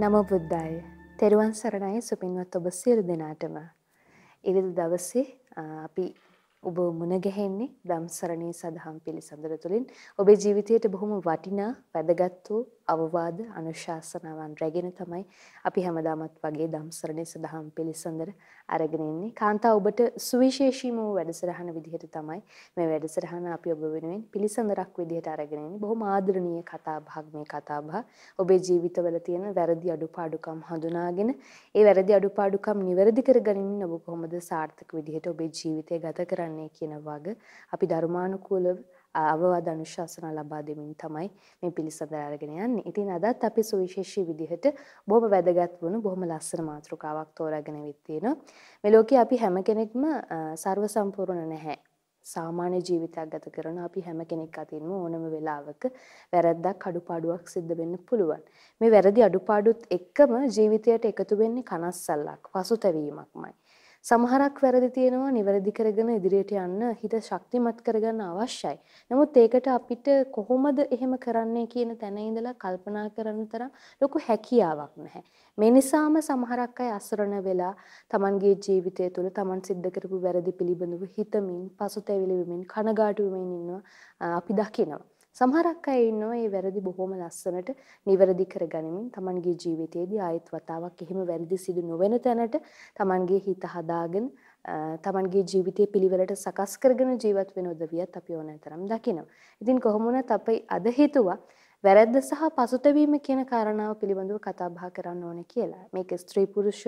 නම බුද්ධාය තෙරුවන් සරණයි. සුපින්වත් ඔබ සියලු දෙනාටම. ඉරිදි දවසේ අපි ඔබ මුණගැහෙන්නේ ධම්සරණී සදහම් පිළිසඳර තුළින්. ඔබේ ජීවිතයට බොහොම වටිනා වැදගත් වූ අවවාද අනුශාසනාවන් රැගෙන තමයි අපි හැමදාමත් වගේ ධම්සරණී සදහම් පිළිසඳර අරගෙන ඉන්නේ. කාන්තා ඔබට සුවිශේෂීම වූ වැඩසටහන විදිහට තමයි මේ වැඩසටහන අපි ඔබ වෙනුවෙන් පිළිසඳරක් විදිහට අරගෙන ඉන්නේ. බොහොම ආදරණීය කතා බහක් මේ කතා බහ. ඔබේ ජීවිතවල තියෙන වැරදි අඩුපාඩුකම් හඳුනාගෙන ඒ වැරදි අඩුපාඩුකම් නිවැරදි කරගනිමින් ඔබ කොහොමද සාර්ථක විදිහට ඔබේ ජීවිතය ගත කරන්නේ කියන වග අපි ධර්මානුකූලව අවවාද අනුශාසනා ලබා දෙමින් තමයි මේ පිළිසඳර අරගෙන යන්නේ. ඉතින් අදත් අපි සුවිශේෂී විදිහට බොහොම වැදගත් වුණු බොහොම ලස්සන මාතෘකාවක් තෝරාගෙන ඉවිත් තියෙනවා. මේ ලෝකේ අපි හැම කෙනෙක්ම ਸਰව සම්පූර්ණ නැහැ. සාමාන්‍ය ජීවිතයක් ගත කරන අපි හැම කෙනෙක් අතින්ම ඕනම වෙලාවක වැරද්දක් අඩුපාඩුවක් සිද්ධ වෙන්න පුළුවන්. මේ වැරදි අඩුපාඩුත් එක්කම ජීවිතයට එකතු වෙන්නේ කනස්සල්ලක්, පසුතැවීමක්මයි. සමහරක් වැරදි තියෙනවා නිවැරදි කරගෙන ඉදිරියට යන්න හිත ශක්තිමත් කරගන්න අවශ්‍යයි. නමුත් ඒකට අපිට කොහොමද එහෙම කරන්නේ කියන තැන ඉඳලා කල්පනා කරන තරම් ලොකු හැකියාවක් නැහැ. මේ නිසාම සමහරක් අය අසරණ වෙලා Tamanගේ ජීවිතය තුළ Taman සිද්ධ කරපු වැරදි පිළිබඳව හිතමින් පසුතැවිලි වෙමින් කනගාටු වෙමින් ඉන්නවා අපි දකිනවා. සමහරක් අය ඉන්නවා මේ වැරදි බොහොම ලස්සනට නිවැරදි කරගනිමින් Tamanගේ ජීවිතයේදී ආයෙත් වතාවක් එහෙම වැරදි සිදු නොවන තැනට Tamanගේ හිත හදාගෙන Tamanගේ ජීවිතයේ පිළිවෙලට සකස් කරගෙන ජීවත් වෙන උදවියත් අපි ඕනෑතරම් දකිනවා. ඉතින් කොහොම වුණත් අපි අද හිතුවා වැරැද්ද සහ පසුතැවීම කියන කාරණාව පිළිබඳව කතා බහ කරන්න ඕනේ කියලා. මේක ස්ත්‍රී පුරුෂ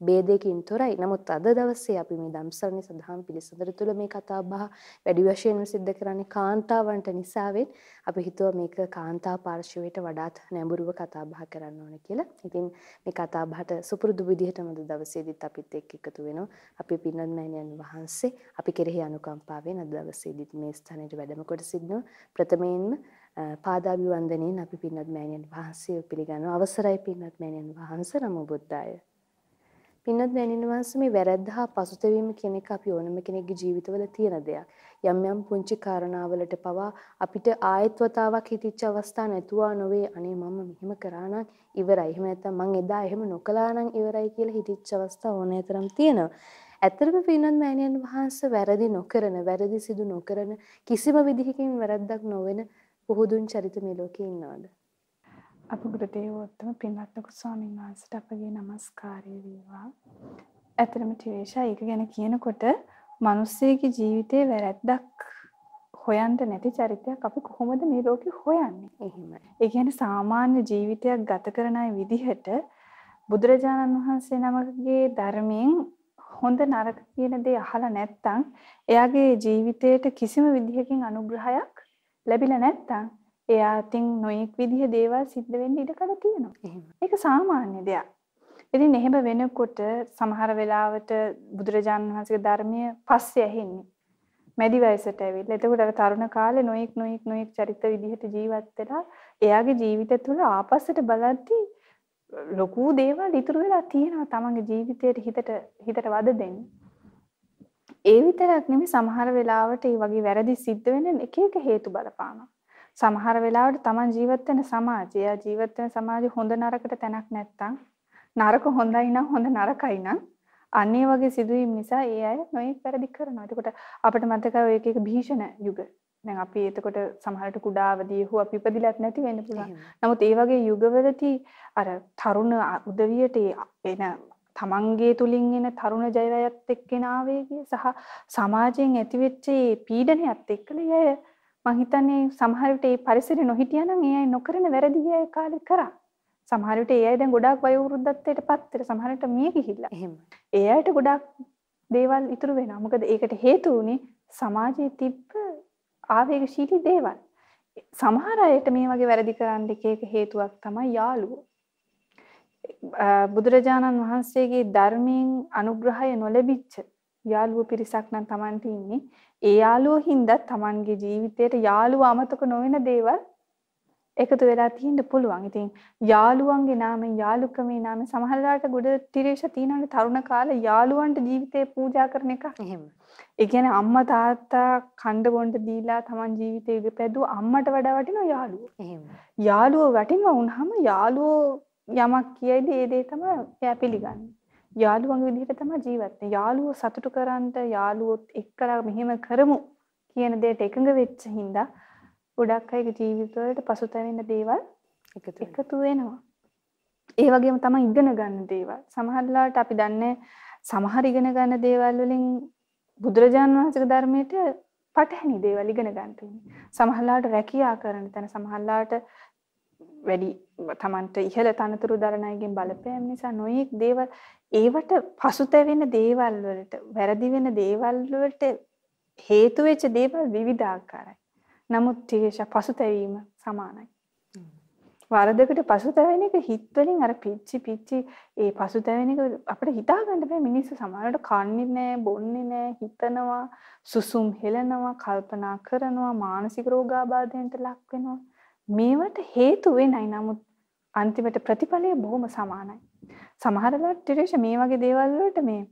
ભેදයකින් තොරයි. නමුත් අද දවසේ අපි මේ ධම්සරණි සදහම් පිළිසඳර තුළ මේ කතා බහ වැඩි වශයෙන්ම සිද්ධ කරන්නේ කාන්තාවන්ට නිසාවෙන් අපි හිතුවා මේක කාන්තා පාර්ශවයට වඩාත් නැඹුරුව කතා බහ කරන්න ඕනේ කියලා. ඉතින් මේ කතා බහට සුපුරුදු විදිහටම අද දවසේදීත් අපිත් එක්ක එකතු වෙනවා. අපි පින්නත් මෑණියන් වහන්සේ අපි කෙරෙහි අනුකම්පාවෙන් අද දවසේදීත් මේ ස්ථානයට වැඩම කොට සිටිනවා. ප්‍රථමයෙන්ම පාදාභිවන්දනයෙන් අපි පින්වත් මෑණියන් වහන්සේ පිළිගන්නවා. අවසරයි පින්වත් මෑණියන් වහන්සේ නමෝ බුද්දාය. පින්වත් මෑණියන් වහන්සේ මේ වැරැද්ද හා පසුතැවීම කියන එක අපි ඕනම කෙනෙක්ගේ ජීවිතවල තියෙන දෙයක්. යම් යම් පුංචි කාරණාවලට පවා අපිට ආයෙත් වතාවක් හිතිච්ච අවස්ථා නැතුවා නොවේ. අනේ මම මෙහෙම කරා නම් ඉවරයි. එහෙම නැත්නම් මං එදා එහෙම නොකළා නම් ඉවරයි කියලා හිතිච්ච අවස්ථා ඕනෑතරම් තියෙනවා. ඇත්තටම පින්වත් මෑණියන් වහන්සේ වැරදි නොකරන, වැරදි සිදු නොකරන කිසිම විදිහකින් වැරද්දක් නොවන පුහුදුන් චරිත මේ ලෝකේ ඉන්නවද? අපගුරු දේවෝත්තම පින්වත් ලොකු ස්වාමීන් වහන්සේට අපගේ নমස්කාරය වේවා. ඇත්තටම ටිරේෂා ඒක ගැන කියනකොට මිනිස්සෙගේ ජීවිතේ වැරැද්දක් හොයන්න නැති චරිතයක් අපි කොහොමද මේ ලෝකේ හොයන්නේ? එහෙමයි. ඒ කියන්නේ සාමාන්‍ය ජීවිතයක් ගත කරන අය විදිහට බුදුරජාණන් වහන්සේ නමකගේ ධර්මයෙන් හොඳ නරක කියන දේ අහලා නැත්නම් එයාගේ ජීවිතයට කිසිම විදිහකින් අනුග්‍රහයක් ලැබිලා නැත්තම් එයා අතින් නොයෙක් විදිහ දේවල් සිද්ධ වෙන්න ඉඩකඩ තියෙනවා. ඒක සාමාන්‍ය දෙයක්. ඉතින් එහෙම වෙනකොට සමහර වෙලාවට බුදුරජාණන් වහන්සේගේ ධර්මය පස්සේ ඇහෙන්නේ. මැදි වයසට ඇවිල්ලා. එතකොට අර තරුණ කාලේ නොයෙක් නොයෙක් නොයෙක් චරිත විදිහට ජීවත් වෙලා එයාගේ ජීවිත තුළ ආපස්සට බලද්දී ලොකු දේවල් ඉතුරු වෙලා තියෙනවා තමන්ගේ ජීවිතයට හිතට හිතට වද දෙන්නේ. ඒ විතරක් නෙමෙයි සමහර වෙලාවට මේ වගේ වැරදි සිද්ධ වෙන එක එක හේතු බලපානවා. සමහර වෙලාවට Taman ජීවත් වෙන සමාජය, ජීවත් වෙන සමාජය හොඳ නරකට තැනක් නැත්තම් නරක හොඳයි නම් හොඳ නරකයි නම් අන්නේ වගේ සිදුවීම් නිසා ඒ අය නොයෙක් වැරදි කරනවා. එතකොට අපිට මතකයි ඔය එක එක භීෂණ යුග. දැන් අපි එතකොට සමහරට කුඩා අවදී හෝ අපි ඉපදිලත් නැති වෙන්න පුළුවන්. නමුත් ඒ වගේ යුගවලදී අර තරුණ උදවියට එන තමන්ගේ තුලින් එන තරුණ ජයවැයත් එක්කෙන ආවේගය සහ සමාජයෙන් ඇතිවෙච්ච පීඩනයත් එක්කලා අය මං හිතන්නේ සමහර විට මේ පරිසරේ නොහිටියා නම් ඒ අය නොකරන වැරදි අය කාලේ කරා. සමහර විට ඒ අය දැන් ගොඩාක් වයෝ වෘද්ධත්වයට පත් වෙලා සමහර විට මිය ගිහිල්ලා. එහෙම. ඒ අයට ගොඩාක් දේවල් ඉතුරු වෙනවා. මොකද ඒකට හේතු උනේ සමාජයේ තිබ්බ ආවේගශීලී දේවල්. සමහර අයට මේ වගේ වැරදි කරන්න එක එක හේතුවක් තමයි යාළුවෝ. බුදුරජාණන් වහන්සේගේ ධර්මයෙන් අනුග්‍රහය නොලැබිච්ච යාළුවෝ පිරිසක් නම් Tamanට ඉන්නේ. ඒ යාළුවෝ හින්දා Tamanගේ ජීවිතේට යාළුවා අමතක නොවන දේවල් එකතු වෙලා තියෙන්න පුළුවන්. ඉතින් යාළුවන්ගේ නාමයෙන් යාළුකමේ නාමයෙන් සමහරවිට ගොඩ තිරේෂ තියෙනවනේ තරුණ කාලේ යාළුවන්ට ජීවිතේ පූජා කරන එක. එහෙම. ඒ කියන්නේ අම්මා තාත්තා කණ්ඩ බොණ්ඩ දීලා Taman ජීවිතේ ඉගෙපැදුව අම්මට වඩා වටිනවා යාළුවෝ. එහෙම. යාළුවෝ වටිනවා වුණාම යාළුවෝ යමක් කියයිද ඒ දේ තමයි එයා පිළිගන්නේ. යාළුවන්ගේ විදිහට තමයි ජීවත් වෙන්නේ. යාළුවෝ සතුටු කරන්ට යාළුවොත් එක්කලා මෙහෙම කරමු කියන දෙයට එකඟ වෙච්ච හින්දා ගොඩක් අයගේ ජීවිතවලට පසුතැවෙන දේවල් එකතු වෙනවා. ඒ වගේම තමයි ඉගෙන ගන්න දේවල්. සමහරලාට අපි දන්නේ සමහර ඉගෙන ගන්න දේවල් වලින් බුදුරජාණන් වහන්සේගේ ධර්මයට පටහැනි දේවල් ඉගෙන ගන්න තියෙනවා. සමහරලාට රැකියා කරන තැන සමහරලාට වැඩි තමන්ට ඉහළ තනතුරු දරන අයගෙන් බලපෑම් නිසා නොයෙක් දේවල් ඒවට පසුතැවෙන දේවල් වලට වැරදි වෙන දේවල් වලට හේතු වෙච්ච දේවල් විවිධාකාරයි. නමුත් ටිකේෂ පසුතැවීම සමානයි. වරදකට පසුතැවෙන එක හිත වලින් අර පිච්චි පිච්චි ඒ පසුතැවෙන එක අපිට හිතා ගන්න බෑ මිනිස්සු සමහරවිට කන්නේ නෑ බොන්නේ නෑ හිතනවා සුසුම් හෙලනවා කල්පනා කරනවා මානසික රෝගාබාධයන්ට ලක් වෙනවා මේවට හේතු වෙනයි නමුත් අන්තිමට ප්‍රතිඵලය බොහොම සමානයි. සමහර වෙලාවට මේ වගේ දේවල් වලට මේ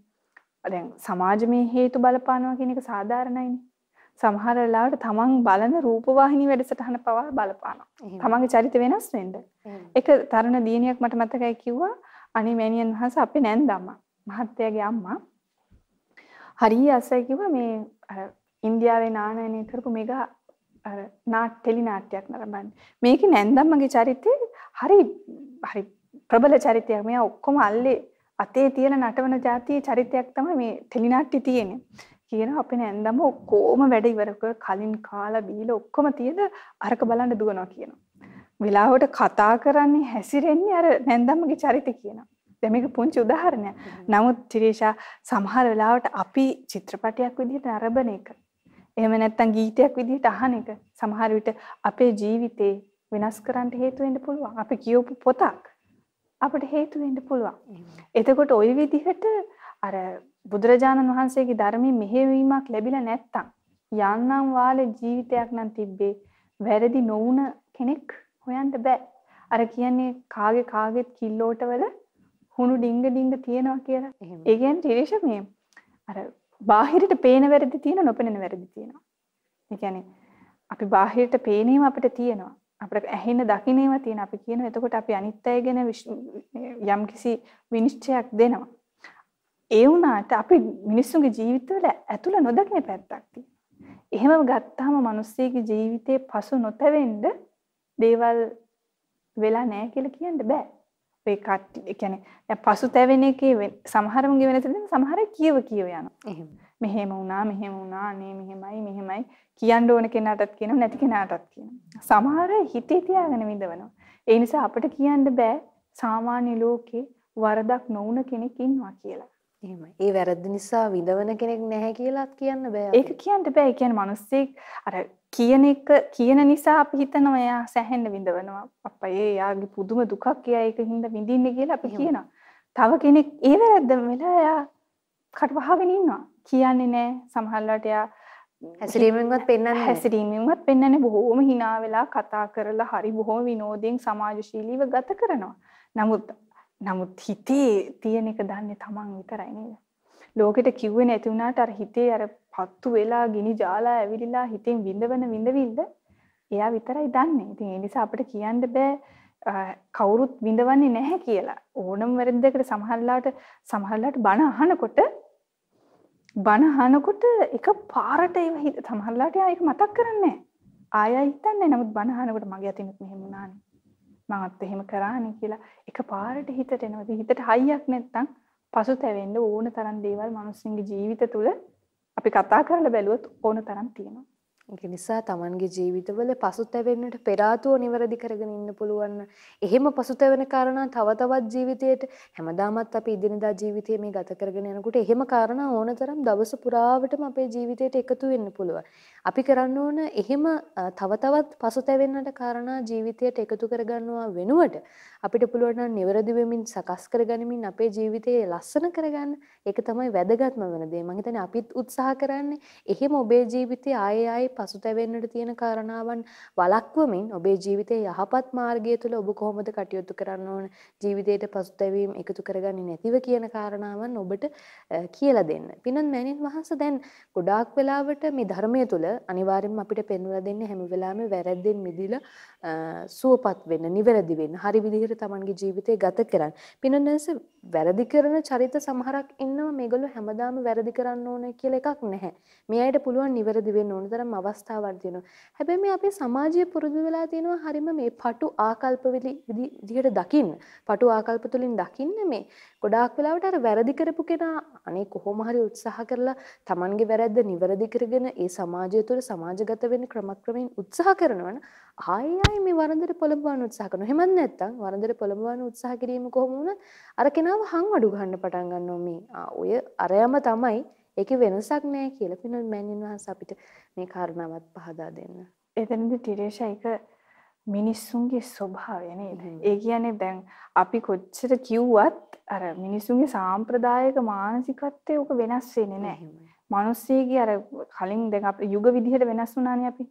දැන් සමාජමය හේතු බලපානවා කියන එක සාධාරණයිනේ. සමහර වෙලාවට තමන් බලන රූපවාහිනී වැඩසටහන පවා බලපානවා. තමන්ගේ චරිත වෙනස් වෙන්න. එක තරුණ දියණියක් මට මතකයි කිව්වා අනේ මෑණියන් වහන්සේ අපේ නැන්දම්මා මහත්තයාගේ අම්මා හරිය අසයි කිව්වා මේ අර ඉන්දියාවේ නානයනය කරපු මෙගා අර නාට්‍ය ටෙලි නාට්‍යයක් නරඹන්නේ. මේකේ නැන්දම්මගේ චරිතය හරි හරි ප්‍රබල චරිතයක්. මෙයා ඔක්කොම අල්ලේ අතේ තියෙන නටවන જાතියේ චරිතයක් තමයි මේ ටෙලි නාට්‍ය තියෙන්නේ. කියනවා අපේ නැන්දම ඔක්කොම වැඩ ඉවර කලින් කාලා බීලා ඔක්කොම තියලා අරක බලන්න දුවනවා කියනවා. වෙලාවට කතා කරන්නේ හැසිරෙන්නේ අර නැන්දම්මගේ චරිතය කියනවා. දැන් මේක පුංචි උදාහරණයක්. නමුත් ත්‍රිෂා සමහර වෙලාවට අපි චිත්‍රපටයක් විදිහට නරඹන එක එහෙම නැත්නම් ගීතයක් විදිහට අහන එක සමහර විට අපේ ජීවිතේ වෙනස් කරන්න හේතු වෙන්න පුළුවන්. අපි කියවපු පොතක් අපිට හේතු වෙන්න පුළුවන්. එතකොට ওই විදිහට අර බුදුරජාණන් වහන්සේගේ ධර්මයේ මෙහෙවීමක් ලැබිලා නැත්තම් යන්නම් වාලේ ජීවිතයක් නම් තිබ්බේ වැරදි නොවුන කෙනෙක් හොයන්න බෑ. අර කියන්නේ කාගේ කාගේත් කිල්ලෝටවල හුණු ඩිංග ඩිංග තියනවා කියලා. ඒ කියන්නේ ත්‍රිවිෂ මේ අර බාහිරට පේන වැරදි තියෙන නොපෙනෙන වැරදි තියෙනවා. ඒ කියන්නේ අපි බාහිරට පේනේම අපිට තියෙනවා. අපිට ඇහෙන දකින්නේම තියෙන අපි කියන එතකොට අපි අනිත් අය ගැන යම්කිසි විනිශ්චයක් දෙනවා. ඒ වුණාට අපි මිනිස්සුන්ගේ ජීවිතවල ඇතුළ නොදකින පැත්තක් තියෙනවා. එහෙම ගත්තාම මිනිස්සෙගේ ජීවිතේ පසු නොතැවෙන්න දේවල් වෙලා නැහැ කියලා කියන්න බෑ. ඒ කට්ටි ඒ කියන්නේ දැන් පසුතැවෙන එකේ සමහරමුගේ වෙනස දෙන සමහර කියව කියව යනවා. එහෙම. මෙහෙම වුණා මෙහෙම වුණා අනේ මෙහෙමයි මෙහෙමයි කියන්න ඕන කෙනාටත් කියනවා නැති කෙනාටත් කියනවා. සමහර හිතේ තියාගෙන විඳවනවා. ඒ නිසා අපිට කියන්න බෑ සාමාන්‍ය ලෝකේ වරදක් නොවුන කෙනෙක් ඉන්නවා කියලා. එහෙමයි. ඒ වැරද්ද නිසා විඳවන කෙනෙක් නැහැ කියලාත් කියන්න බෑ. ඒක කියන්න බෑ. ඒ කියන්නේ මිනිස්සෙක් අර කියන එක කියන නිසා අපි හිතනවා එයා සැහෙන්න විඳවනවා. අප්පා ඒ යාගේ පුදුම දුකක් එයා ඒකින්ද විඳින්නේ කියලා අපි කියනවා. තව කෙනෙක් ඒ වැරද්ද වෙලා එයා කට වහගෙන ඉන්නවා. කියන්නේ නෑ. සමහරවිට එයා හැසිරීමෙන්වත් පෙන්වන්නේ හැසිරීමෙන්වත් පෙන්වන්නේ බොහොම hina වෙලා කතා කරලා හරි බොහොම විනෝදයෙන් සමාජශීලීව ගත කරනවා. නමුත් නමුත් හිතේ තියෙන එක දන්නේ Taman විතරයි නේද? ලෝකෙට කිව්වේ නැති වුණාට අර හිතේ අර පත්තු වෙලා ගිනි ජාලා ඇවිලිලා හිතෙන් විඳවන විඳවිල්ල එයා විතරයි දන්නේ. ඉතින් ඒ නිසා අපිට කියන්න බෑ කවුරුත් විඳවන්නේ නැහැ කියලා. ඕනම වැරද්දකට සමහරලාට සමහරලාට බණ අහනකොට බණ අහනකොට එක පාරට ඒව සමහරලාට එයා ඒක මතක් කරන්නේ ආයෙ හිතන්නේ නමුත් බණ අහනකොට මගේ අතිනුත් මෙහෙම වුණානේ. මමත් එහෙම කරානේ කියලා එක පාරට හිතට එනවා. හිතට හයියක් නැත්තම් පසුතැවෙන්න ඕන තරම් දේවල් මිනිස්සුන්ගේ ජීවිත තුළ අපි කතා කරලා බැලුවොත් ඕන තරම් තියෙනවා. ඒක නිසා Tamanගේ ජීවිතවල පසුතැවෙන්නට පෙර ආතුව නිවැරදි කරගෙන ඉන්න පුළුවන්. එහෙම පසුතැවෙන කාරණා තව තවත් ජීවිතයට හැමදාමත් අපි ඉදිනදා ජීවිතයේ මේ ගත කරගෙන යනකොට එහෙම කාරණා ඕනතරම් දවස පුරාවටම අපේ ජීවිතයට එකතු වෙන්න පුළුවන්. අපි කරන්න ඕන එහෙම තව තවත් පසුතැවෙන්නට කාරණා ජීවිතයට එකතු කරගන්නවා වෙනුවට අපිට පුළුවන් නම් නිවැරදි වෙමින් සකස් කරගනිමින් අපේ ජීවිතය ලස්සන කරගන්න. ඒක තමයි වැදගත්ම වෙන දේ. මම හිතන්නේ අපිත් උත්සාහ කරන්නේ එහෙම ඔබේ ජීවිතය ආයේ ආයේ පසුතැවෙන්නට තියෙන කාරණාවන් වළක්වමින් ඔබේ ජීවිතයේ යහපත් මාර්ගය තුළ ඔබ කොහොමද කටයුතු කරන්න ඕන ජීවිතයට පසුතැවීම් එකතු කරගන්නේ නැතිව කියන කාරණාවන් ඔබට කියලා දෙන්න. පිනත් මෑණින් වහන්සේ දැන් ගොඩාක් වෙලාවට මේ ධර්මය තුළ අනිවාර්යෙන්ම අපිට පෙන්වලා දෙන්නේ හැම වෙලාවෙම වැරද්දෙන් මිදිලා සුවපත් වෙන්න, නිවැරදි වෙන්න, හරි විදිහට Tamanගේ ජීවිතය ගත කරන්න. පිනොන්නස වැරදි කරන චරිත සමහරක් ඉන්නවා මේගොල්ලෝ හැමදාම වැරදි කරන්න ඕන කියලා එකක් නැහැ. මේ අයට පුළුවන් නිවැරදි වෙන්න ඕන තරම් අවස්ථාවක් තියෙනවා. හැබැයි මේ අපේ සමාජය පුරුදු වෙලා තියෙනවා හරිම මේ පටු ආකල්ප විදිහට දකින්න. පටු ආකල්ප තුලින් දකින්න මේ ගොඩාක් වෙලාවට අර වැරදි කරපු කෙනා අනේ කොහොම හරි උත්සාහ කරලා Tamanගේ වැරද්ද නිවැරදි කරගෙන ඒ සමාජය තුළ සමාජගත වෙන්න ක්‍රමක්‍රමයෙන් උත්සාහ කරනවනේ ආයෙ ආයෙ මේ වරදට පොළඹවන්න උත්සාහ කරනවා. එහෙමත් නැත්නම් වරදට පොළඹවන්න උත්සාහ කිරීම කොහොම වුණත් අර කෙනාව හං අඩු ගන්න පටන් ගන්නවා මේ. ඔය අරයම තමයි ඒකේ වෙනසක් නැහැ කියලා පිනොත් මෑණියන් වහන්සේ අපිට මේ කාරණාවත් පහදා දෙන්න. එතනදී ටිරේෂා එක මිනිස්සුන්ගේ ස්වභාවය නේද? ඒ කියන්නේ දැන් අපි කොච්චර කිව්වත් අර මිනිස්සුන්ගේ සාම්ප්‍රදායික මානසිකත්වය උක වෙනස් වෙන්නේ නැහැ. මිනිස්සෙගේ අර කලින් දැන් අපේ යුග විදිහට වෙනස් වුණානේ අපි.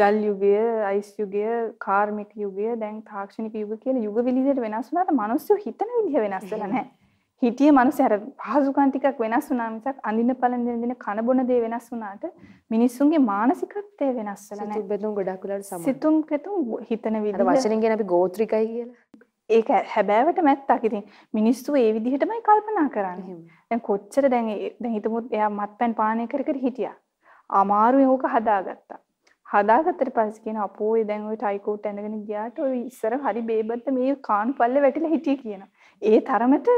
ගල් යුගය, අයිස් යුගය, කාර්මික යුගය, දැන් තාක්ෂණික යුග කියලා යුග විදිහට වෙනස් වුණාට මිනිස්සු හිතන විදිහ වෙනස් වෙලා නැහැ. හිටිය මිනිස්සු අර පහසුකම් ටිකක් වෙනස් වුණා මිසක් අඳින පළඳින දින දින කන බොන දේ වෙනස් වුණාට මිනිස්සුන්ගේ මානසිකත්වය වෙනස් වෙලා නැහැ. සිතුම් බෙදුම් ගොඩක් වෙලාවට සමාන. සිතුම් කෙතුම් හිතන විදිහ. අර වචනෙන් කියන අපි ගෝත්‍රිකයි කියලා. ඒක හැබෑවට මැත්තක් ඉතින් මිනිස්සු ඒ විදිහටමයි කල්පනා කරන්නේ. දැන් කොච්චර දැන් දැන් හිතමුත් එයා මත්පැන් පානය කර කර හිටියා. අමාරුවෙන් ඕක හදාගත්තා. හදාගත්තට පස්සේ කියන අපෝයි දැන් ওই ටයිකෝට් ඇඳගෙන ගියාට ඔය ඉස්සර හරි බේබද්ද මේ කාණු පල්ලේ වැටිලා හිටියේ කියනවා. ඒ තරමට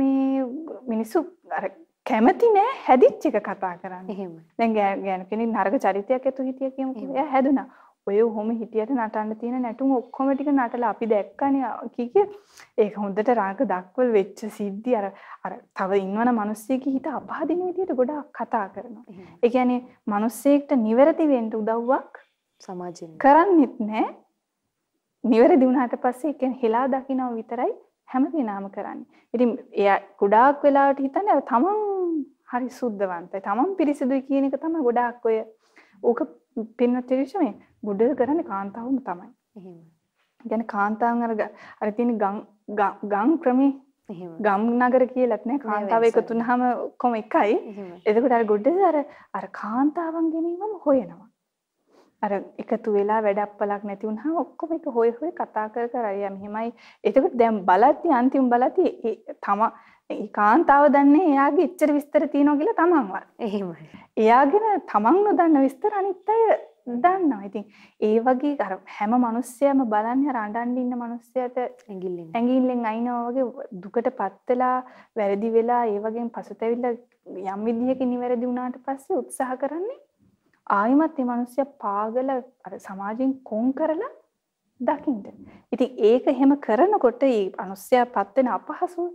මේ මිනිස්සු අර කැමති නෑ හැදිච්ච එක කතා කරන්න. එහෙමයි. දැන් ගෑනු කෙනෙක් නරක චරිතයක් ඇතු හිටිය කියමුකෝ. එයා හැදුනා. ඔය ඔහොම හිටියට නටන්න තියෙන නැටුම් ඔක්කොම ටික නටලා අපි දැක්කනේ කී කිය ඒක හොඳට රාග දක්වල් වෙච්ච සිද්ධි අර අර තව ඉන්නවන මිනිස්සෙකගේ හිත අපහදින විදියට ගොඩාක් කතා කරනවා. ඒ කියන්නේ මිනිස්සෙක්ට නිවැරදි වෙන්න උදව්වක් සමාජෙන් කරන්නෙත් නැහැ. නිවැරදි වුණාට පස්සේ ඒ කියන්නේ හෙලා දකින්නව විතරයි හැම කෙනාම කරන්නේ. ඉතින් එයා ගොඩාක් වෙලාවට හිතන්නේ තමන් හරි සුද්ධවන්තයි. තමන් පිරිසිදුයි කියන එක තමයි ගොඩාක් ඔය ඕක පින්වත් ත්‍රිවිෂ මේ ගොඩ කරන්නේ කාන්තාවම තමයි. එහෙම. කියන්නේ කාන්තාවන් අර අර තියෙන ගම් ගම් ක්‍රමේ එහෙම. ගම් නගර කියලාත් නෑ කාන්තාව එකතු වුනහම කොහොම එකයි. එතකොට අර ගොඩ අර අර කාන්තාවන් ගෙනීමම හොයනවා. අර එකතු වෙලා වැඩප්පලක් නැති වුනහම ඔක්කොම එක හොය හොය කතා කර කර අයියා මෙහෙමයි. එතකොට දැන් බලද්දි අන්තිම බලද්දි තම කාන්තාව දන්නේ එයාගේ එච්චර විස්තර තියෙනවා කියලා තමන්වත්. එහෙමයි. එයාගෙන තමන් නොදන්න විස්තර අනිත් අය දන්නවා. ඉතින් ඒ වගේ අර හැම මිනිස්සයම බලන්නේ අර අඬන් ඉන්න මිනිස්සයාට ඇඟිල්ලෙන් ඇඟිල්ලෙන් අයින්නවා වගේ දුකටපත් වෙලා වැරදි වෙලා ඒ වගේම පසුතැවිලා යම් විදිහකින් නිවැරදි වුණාට පස්සේ උත්සාහ කරන්නේ ආයිමත් මේ මිනිස්සයා පාගල අර සමාජයෙන් කොන් කරලා දකින්න. ඉතින් ඒක එහෙම කරනකොට මේ මිනිස්සයාපත් වෙන අපහසුව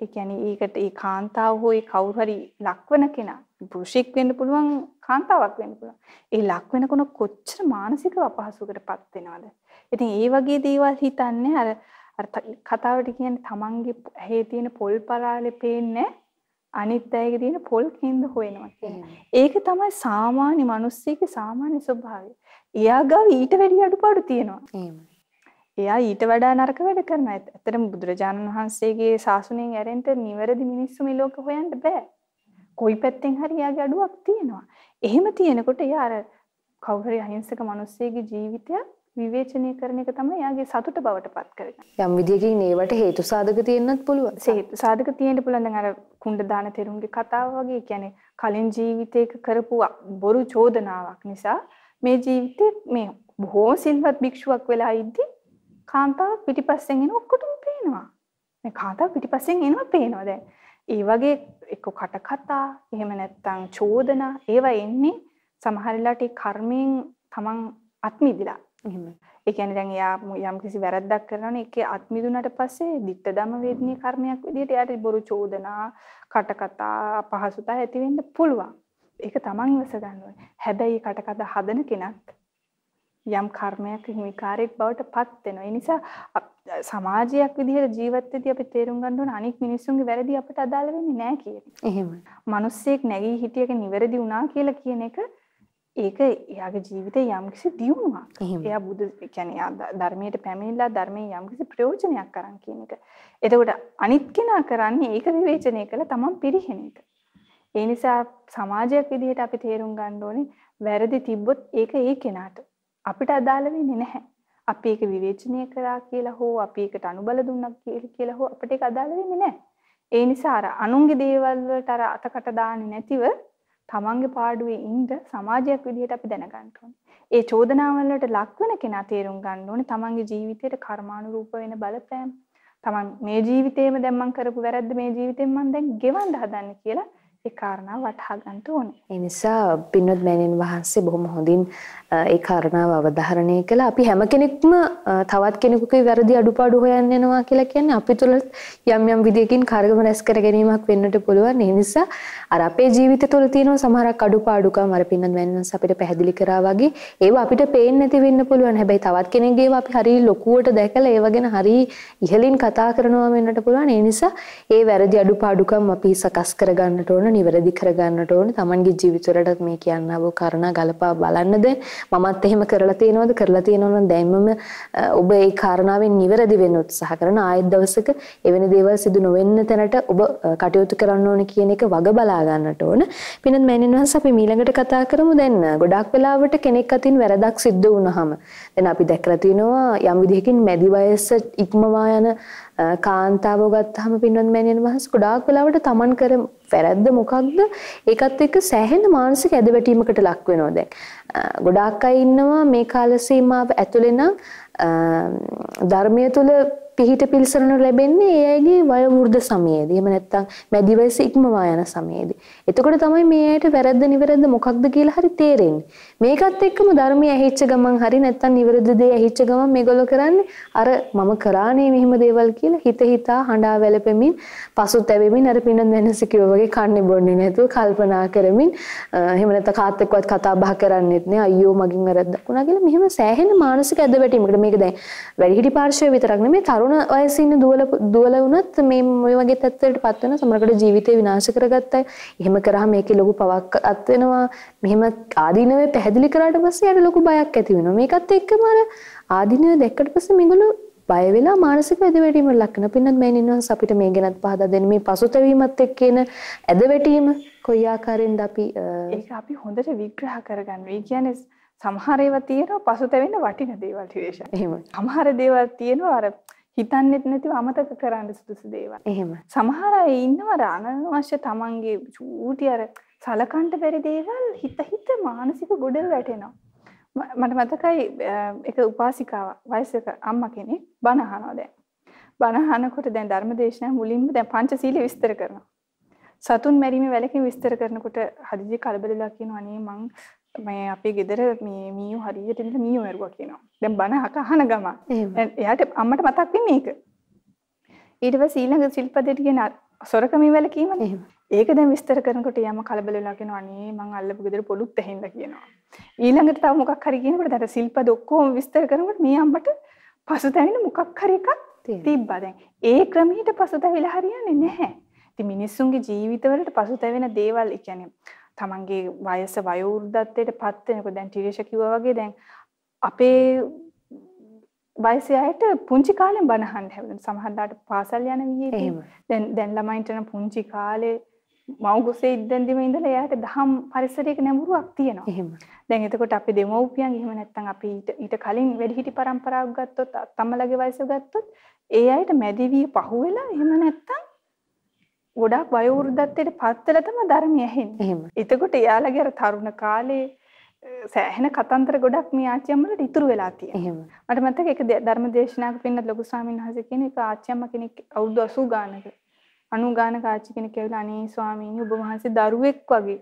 ඒ කියන්නේ ඒකට ඒ කාන්තාව හෝ ඒ කවුරු හරි ලක්වන කෙනා පුරුෂෙක් වෙන්න පුළුවන් කාන්තාවක් වෙන්න පුළුවන්. ඒ ලක් වෙනකොට කොච්චර මානසික අපහසුකටපත් වෙනවද? ඉතින් ඒ වගේ දේවල් හිතන්නේ අර අර කතාවට කියන්නේ තමන්ගේ ඇහි තියෙන පොල් පරාලේ පේන්නේ අනිත් අයගේ තියෙන පොල් කින්ද හොයනවා ඒක තමයි සාමාන්‍ය මිනිස්සෙගේ සාමාන්‍ය ස්වභාවය. එයා ගාව ඊට වැඩි අඩුපාඩු තියෙනවා. එයා ඊට වඩා නරක වැඩ කරනවා. ඇත්තටම බුදුරජාණන් වහන්සේගේ ශාසනයෙන් ඇරෙන්න නිවැරදි මිනිස්සු මේ ලෝකෙ හොයන්න බෑ. කොයි පැත්තෙන් හරි යාගේ අඩුවක් තියෙනවා. එහෙම තියෙනකොට යා අර කවුරු හරි අහිංසක මිනිස්සෙගේ ජීවිතය විවේචනය කරන එක තමයි යාගේ සතුට බවට පත් කරගන්නේ. යම් විදියකින් ඒවට හේතු සාධක තියෙන්නත් පුළුවන්. හේතු සාධක තියෙන්න පුළුවන්. දැන් අර කුණ්ඩ දාන තෙරුන්ගේ කතාව වගේ කියන්නේ කලින් ජීවිතයක කරපු බොරු චෝදනාවක් නිසා මේ ජීවිතේ මේ බොහෝ සිල්වත් භික්ෂුවක් වෙලා ඉද්දි කාන්තාව පිටිපස්සෙන් එන ඔක්කොටම පේනවා. මේ කාන්තාව පිටිපස්සෙන් එනවා පේනවා දැන්. ඒ වගේ එක්ක කටකතා එහෙම නැත්නම් චෝදනා ඒවා එන්නේ සමහර වෙලාවට ඒ කර්මයෙන් තමන් අත්මිදිලා. එහෙම. ඒ කියන්නේ දැන් එයා යම් කිසි වැරද්දක් කරනවනේ ඒකේ අත්මිදුනට පස්සේ ditta ධම්ම වේදනීය කර්මයක් විදිහට එයාට බොරු චෝදනා, කටකතා, අපහසුතා ඇති වෙන්න පුළුවන්. ඒක තමන් ඉවස ගන්න ඕනේ. හැබැයි කටකතා හදන කෙනත් යම් කර්මයක් හිමිකාරයෙක් බවට පත් වෙනවා. ඒ නිසා සමාජයක් විදිහට ජීවත් වෙද්දී අපි තේරුම් ගන්න ඕන අනික් මිනිස්සුන්ගේ වැරදි අපිට අදාළ වෙන්නේ නැහැ කියන එක. එහෙමයි. මිනිස්සෙක් නැගී හිටියක නිවැරදි වුණා කියලා කියන එක ඒක එයාගේ ජීවිතේ යම්කිසි දියුණුවක්. එයා බුදු කියන්නේ එයා ධර්මයට පැමිණිලා ධර්මයෙන් යම්කිසි ප්‍රයෝජනයක් අරන් කියන එක. එතකොට අනිත් කෙනා කරන්නේ ඒක විවේචනය කළ තමන් පිරිහෙන එක. ඒ නිසා සමාජයක් විදිහට අපි තේරුම් ගන්න ඕනේ වැරදි තිබ්බොත් ඒක ඒ කෙනාට. අපිට අදාළ වෙන්නේ නැහැ. අපි ඒක විවේචනය කරා කියලා හෝ අපි ඒකට අනුබල දුන්නා කියලා කියලා හෝ අපිට ඒක අදාළ වෙන්නේ නැහැ. ඒ නිසා අර අනුන්ගේ දේවල් වලට අර අතකට දාන්නේ නැතිව තමන්ගේ පාඩුවේ ඉන්න සමාජයක් විදිහට අපි දැනගන්න ඕනේ. ඒ චෝදනාවල් වලට ලක් වෙන කෙනා තේරුම් ගන්න ඕනේ තමන්ගේ ජීවිතයට කර්මානුරූප වෙන බලපෑම්. තමන් මේ ජීවිතේම දැන් මං කරපු වැරද්ද මේ ජීවිතෙන් මං දැන් ගෙවන්න හදන්නේ කියලා ඒ කාරණා වටහා ගන්න ඕනේ. ඒ නිසා පින්වත් මෑණියන් වහන්සේ බොහොම හොඳින් අ, ඒ කාරණාව අවධාරණය කළා. අපි හැම කෙනෙක්ම අ, තවත් කෙනෙකුගේ වැරදි අඩුපාඩු හොයන්න යනවා කියලා කියන්නේ අපි තුළ යම් යම් විදියකින් කාර්යම රැස් කර ගැනීමක් වෙන්නට පුළුවන්. ඒ නිසා අර අපේ ජීවිතය තුළ තියෙන සමහරක් අඩුපාඩුකම් අර පින්වත් මෑණියන් වහන්සේ අපිට පැහැදිලි කරා වගේ ඒවා අපිට පේන්නේ නැති වෙන්න පුළුවන්. හැබැයි තවත් කෙනෙක්ගේ ඒවා අපි හරිය ලොකුවට දැකලා ඒව ගැන හරිය ඉහලින් කතා කරනවා වෙන්නට පුළුවන්. ඒ නිසා ඒ වැරදි අඩුපාඩුකම් අපි සකස් කරගන්නට ඕන, නිවැරදි කරගන්නට ඕන. Tamanගේ ජීවිතවලට මේ කියන්නව කාරණා ගලපා බලන්න දැන් මමත් එහෙම කරලා තියෙනවද කරලා තියෙනවනම් දැන්මම අ, ඔබ ඒ කාරණාවෙන් නිවැරදි වෙන්න උත්සාහ කරන ආයෙත් දවසක එවැනි දේවල් සිදු නොවෙන්න තැනට ඔබ අ, කටයුතු කරන්න ඕන කියන එක වග බලා ගන්නට ඕන. පිනත් මෑණියන් වහන්සේ අපි ඊළඟට කතා කරමු දැන් ගොඩාක් වෙලාවට කෙනෙක් අතින් වැරදක් සිද්ධ වුණාම දැන් අපි දැකලා තිනවා යම් විදිහකින් මැදි වයස ඉක්මවා යන අ, කාන්තාවෝ ගත්තාම පින්වත් මෑණියන් වහන්සේ ගොඩාක් වෙලාවට තමන් කර වැරද්ද මොකක්ද? ඒකත් එක්ක සෑහෙන මානසික ඇදවැටීමකට ලක් වෙනවා දැන්. අ, ගොඩාක් අය ඉන්නවා මේ කාල සීමාව ඇතුළේ නම් අ, ධර්මය තුල පිහිට පිළිසරණ ලැබෙන්නේ ඒ අයගේ වය වෘද්ධ සමයේදී. එහෙම නැත්නම් මැදි වයස ඉක්මවා යන සමයේදී. එතකොට තමයි මේ අයට වැරද්ද නිවැරද්ද මොකක්ද කියලා හරි තේරෙන්නේ. මේකත් එක්කම ධර්මයේ ඇහිච්ච ගමන් හරි නැත්නම් නිවැරදි දේ ඇහිච්ච ගමන් මේගොල්ලෝ කරන්නේ අර මම කරානේ මෙහෙම දේවල් කියලා හිත හිතා හඬා වැළපෙමින් පසුතැවෙමින් අර පින්නත් වෙනස කිව්වා වගේ කන්නේ බොන්නේ නැතුව කල්පනා කරමින් අ, එහෙම නැත්නම් කාත් එක්කවත් කතා බහ කරන්නෙත් නෑ අයියෝ මගින් වැරද්දක් වුණා කියලා මෙහෙම සෑහෙන මානසික ඇදවැටීමකට මේක දැන් වැඩිහිටි පාර්ශවය විතරක් නෙමෙයි තරුණ වයසේ ඉන්න දුවල දුවල වුණත් මේ මේ වගේ තත්ත්වයකට පත් වෙන සමහරකට ජීවිතේ විනාශ කරගත්ත එහෙම කරාම මේකේ ලොකු පවක් අත් වෙනවා. මෙහෙම ආදීනවේ පැහැදිලි කරාට පස්සේ යට ලොකු බයක් ඇති වෙනවා. මේකත් එක්කම අර ආදීනව දැක්කට පස්සේ මේගොල්ලෝ බය වෙලා මානසික ඇදවැටීමකට ලක් වෙනවා පින්නත් මේ නින්වන්ස අපිට මේ ගැනත් පහදා දෙන්න. මේ පසුතැවීමත් එක්ක එන ඇදවැටීම කොයි ආකාරයෙන්ද අපි ඒක අපි හොඳට විග්‍රහ කරගන්න. ඒ කියන්නේ සමහර ඒවා තියෙනවා පසුතැවෙන්න වටින දේවල් විශේෂ. එහෙම සමහර දේවල් තියෙනවා අර හිතන්නෙත් නැතිව අමතක කරන්න සුදුසු දේවල්. එහෙම සමහර අය ඉන්නවා අර අනවශ්‍ය තමන්ගේ චූටි අර සලකන්ට බැරි දේවල් හිත හිත මානසික ගොඩල් වැටෙනවා. මට මතකයි එක උපාසිකාවක් වයසක අම්මා කෙනෙක් බණ අහනවා දැන්. බණ අහනකොට දැන් ධර්මදේශනා මුලින්ම දැන් පංචශීල විස්තර කරනවා. සතුන් මැරීමේ වැලකීම් විස්තර කරනකොට හදිසි කලබලලා කියනවා අනේ මං මේ අපේ ගෙදර මේ මීයෝ හරියට ඉඳලා මීයෝ මැරුවා කියනවා. දැන් බණ අහක අහන දැන් එයාට අම්මට මතක් වෙන්නේ ඒක. ඊට පස්සේ ඊළඟ සිල්පදයට කියන සොරකමේ වැලකීමනේ. එහෙම ඒක දැන් විස්තර කරනකොට යම කලබල වෙලා කියනවා අනේ මං අල්ලපු ගෙදර පොලුත් ඇහිඳ කියනවා. ඊළඟට තව මොකක් හරි කියනකොට දැන් සිල්පද ඔක්කොම විස්තර කරනකොට මේ අම්මට පසුතැවෙන මොකක් හරි එකක්. තිබ්බා දැන්. ඒ ක්‍රමයට පසුතැවිලා හරියන්නේ නැහැ. ඉතින් මිනිස්සුන්ගේ ජීවිතවලට පසුතැවෙන දේවල්, කියන්නේ තමන්ගේ වයස වයෝවෘද්ධත්වයට පත් වෙනකොට දැන් ටිරේෂ කිව්වා වගේ දැන් අපේ වයසේ අයට පුංචි කාලෙන් බණ අහන්න හැවෙන සමහරලාට පාසල් යන එහෙම දැන් දැන් ළමයින්ට පුංචි කාලේ මව්කුසේ ඉඳන්දිම ඉඳලා එයාට දහම් පරිසරයක නැඹුරුවක් තියෙනවා. එහෙම දැන් එතකොට අපි දෙමව්පියන් එහෙම නැත්නම් අපි ඊට කලින් වැඩිහිටි පරම්පරාවක් ගත්තොත් අත්තම්මලගේ වයස ගත්තොත් ඒ අයට මැදිවිය පහුවෙලා එහෙම නැත්නම් ගොඩාක් වයෝවෘද්ධත්වයට පත් වෙලා තමයි ධර්මය ඇහෙන්නේ. එහෙම එතකොට එයාලගේ අර තරුණ කාලේ සෑහෙන කතන්දර ගොඩක් මේ ආච්චියම්මලට ඉතුරු වෙලා තියෙනවා. එහෙම මට මතක එක දේ- ධර්ම දේශනාවක පින්නත් ලොකු ස්වාමීන් වහන්සේ කියන එක ආච්චියම්ම කෙනෙක් අවුරුදු 80 ගානක 90 ගානක ආච්චි කෙනෙක් ඇවිල්ලා අනේ ස්වාමීනි ඔබ වහන්සේ දරුවෙක් වගේ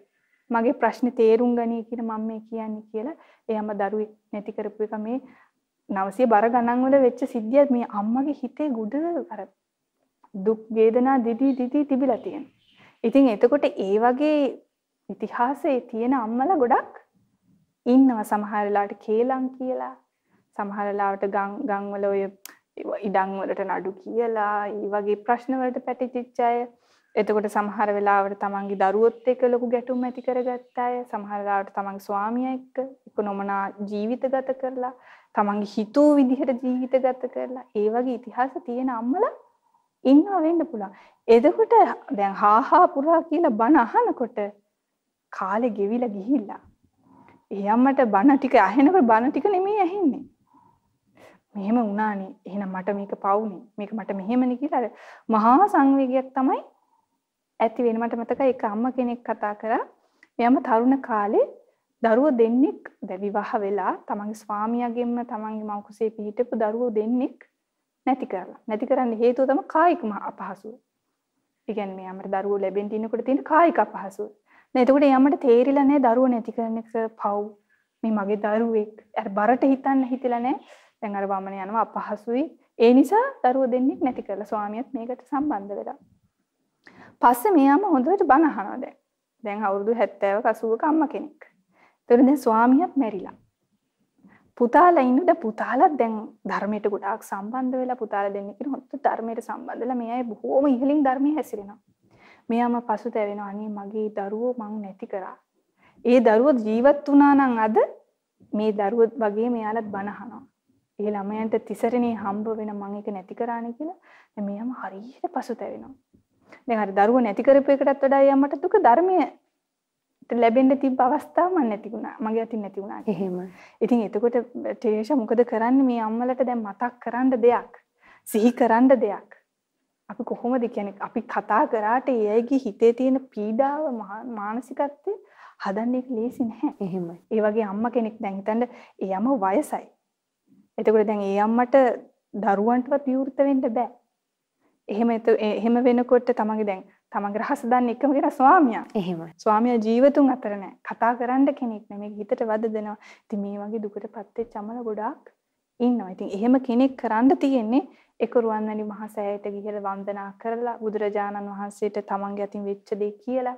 මගේ ප්‍රශ්නේ තේරුම් ගනී කියලා මම මේ කියන්නේ කියලා එයාම දරුවෙක් නැති කරපු එක මේ 900 බර ගණන් වල වෙච්ච සිද්ධියක් මේ අම්මගේ හිතේ ගුඩ අර දුක් වේදනා දිදි දිදි තිබිලා තියෙනවා. ඉතින් එතකොට ඒ වගේ ඉතිහාසයේ තියෙන අම්මලා ගොඩක් ඉන්නවා සමහර වෙලාවට කේලම් කියලා. සමහර වෙලාවට ගම් ගම් වල ඔය ඉඩම් වලට නඩු කියලා ඒ වගේ ප්‍රශ්න වලට පැටිච්ච අය. එතකොට සමහර වෙලාවට තමන්ගේ දරුවොත් එක්ක ලොකු ගැටුම් ඇති කරගත්ත අය. සමහර වෙලාවට තමන්ගේ ස්වාමියා එක්ක එක්ක නොමනා ජීවිත ගත කරලා තමන්ගේ හිතෝ විදිහට ජීවිත ගත කරලා ඒ වගේ ඉතිහාස තියෙන අම්මලා ඉන්නවා වෙන්න පුළුවන්. එතකොට දැන් හාහා පුරා කියලා බණ අහනකොට කාලේ ගෙවිලා ගිහිල්ලා ඒ අම්මට බණ ටික අහෙනකොට බණ ටික නෙමෙයි ඇහෙන්නේ. මෙහෙම වුණානේ. එහෙනම් මට මේක පවුනේ. මේක මට මෙහෙමනේ කියලා අර මහා සංවේගයක් තමයි ඇති වෙන මට මතකයි එක අම්ම කෙනෙක් කතා කරා. එයාම තරුණ කාලේ දරුවෝ දෙන්නෙක් දැන් විවාහ වෙලා තමන්ගේ ස්වාමියාගෙන්ම තමන්ගේ මව් කුසේ පිහිටපු දරුවෝ දෙන්නෙක් නැති කරලා. නැති කරන්න හේතුව තමයි කායික අපහසුව. ඒ කියන්නේ මේ අපේ දරුවෝ ලැබෙන්න ඉන්නකොට තියෙන කායික අපහසුව. දැන් එතකොට යමට තේරිලා නැහැ දරුවෝ නැති කරන එක පව්. මේ මගේ දරුවෙක්. අර බරට හිතන්න හිතලා නැහැ. දැන් අර වමන යනවා අපහසුයි. ඒ නිසා දරුවෝ දෙන්නෙක් නැති කරලා ස්වාමියාත් මේකට සම්බන්ධ වෙලා. පස්සේ මෙයාම හොඳට බණ අහනවා දැන්. දැන් අවුරුදු 70ක 80ක අම්මා කෙනෙක්. ඒතර දැන් ස්වාමියාත් මැරිලා. පුතාලා ඉන්නද පුතාලා දැන් ධර්මයට ගොඩාක් සම්බන්ධ වෙලා පුතාලා දෙන්නේ කියන හොත් ධර්මයට සම්බන්ධ වෙලා මේ අය බොහෝම ඉහළින් ධර්මයේ හැසිරෙනවා. මෙයාම පසුතැවෙනවා අනේ මගේ දරුවෝ මං නැති කරා. ඒ දරුවෝ ජීවත් වුණා නම් අද මේ දරුවෝ වගේ මෙයාලත් බණ අහනවා. ඒ ළමයන්ට තිසරණේ හම්බ වෙන මං ඒක නැති කරානේ කියලා දැන් මෙයාම හරියට පසුතැවෙනවා. දැන් හරි දරුවෝ නැති කරපු එකටත් වඩා යම්මට දුක ධර්මයේ ලැබෙන්න තිබ්බ අවස්ථාව මම නැති වුණා. මගේ අතින් නැති වුණා. එහෙම. ඉතින් එතකොට ටේෂා මොකද කරන්නේ මේ අම්මලට දැන් මතක් කරන්න දෙයක්. සිහි කරන්න දෙයක්. අපි කොහොමද කියන්නේ අපි කතා කරාට ඒ අයගේ හිතේ තියෙන පීඩාව මානසිකත්වය හදන්න එක ලේසි නැහැ. එහෙමයි. ඒ වගේ අම්මා කෙනෙක් දැන් හිතන්න ඒ අම්ම වයසයි. එතකොට දැන් ඒ අම්මට දරුවන්ටවත් විවෘත වෙන්න බෑ. එහෙම එහෙම වෙනකොට තමන්ගේ දැන් තමන්ගේ රහස දන්නේ එකම කෙනා ස්වාමියා. එහෙමයි. ස්වාමියා ජීවතුන් අතර නැහැ. කතා කරන්න කෙනෙක් නැහැ. මේක හිතට වද දෙනවා. ඉතින් මේ වගේ දුකටපත් වෙච්ච අමල ගොඩාක් ඉන්නවා. ඉතින් එහෙම කෙනෙක් කරන්න තියෙන්නේ එක රුවන්වැලි මහා සෑයට ගිහිල්ලා වන්දනා කරලා බුදුරජාණන් වහන්සේට තමන්ගේ අතින් වෙච්ච දේ කියලා.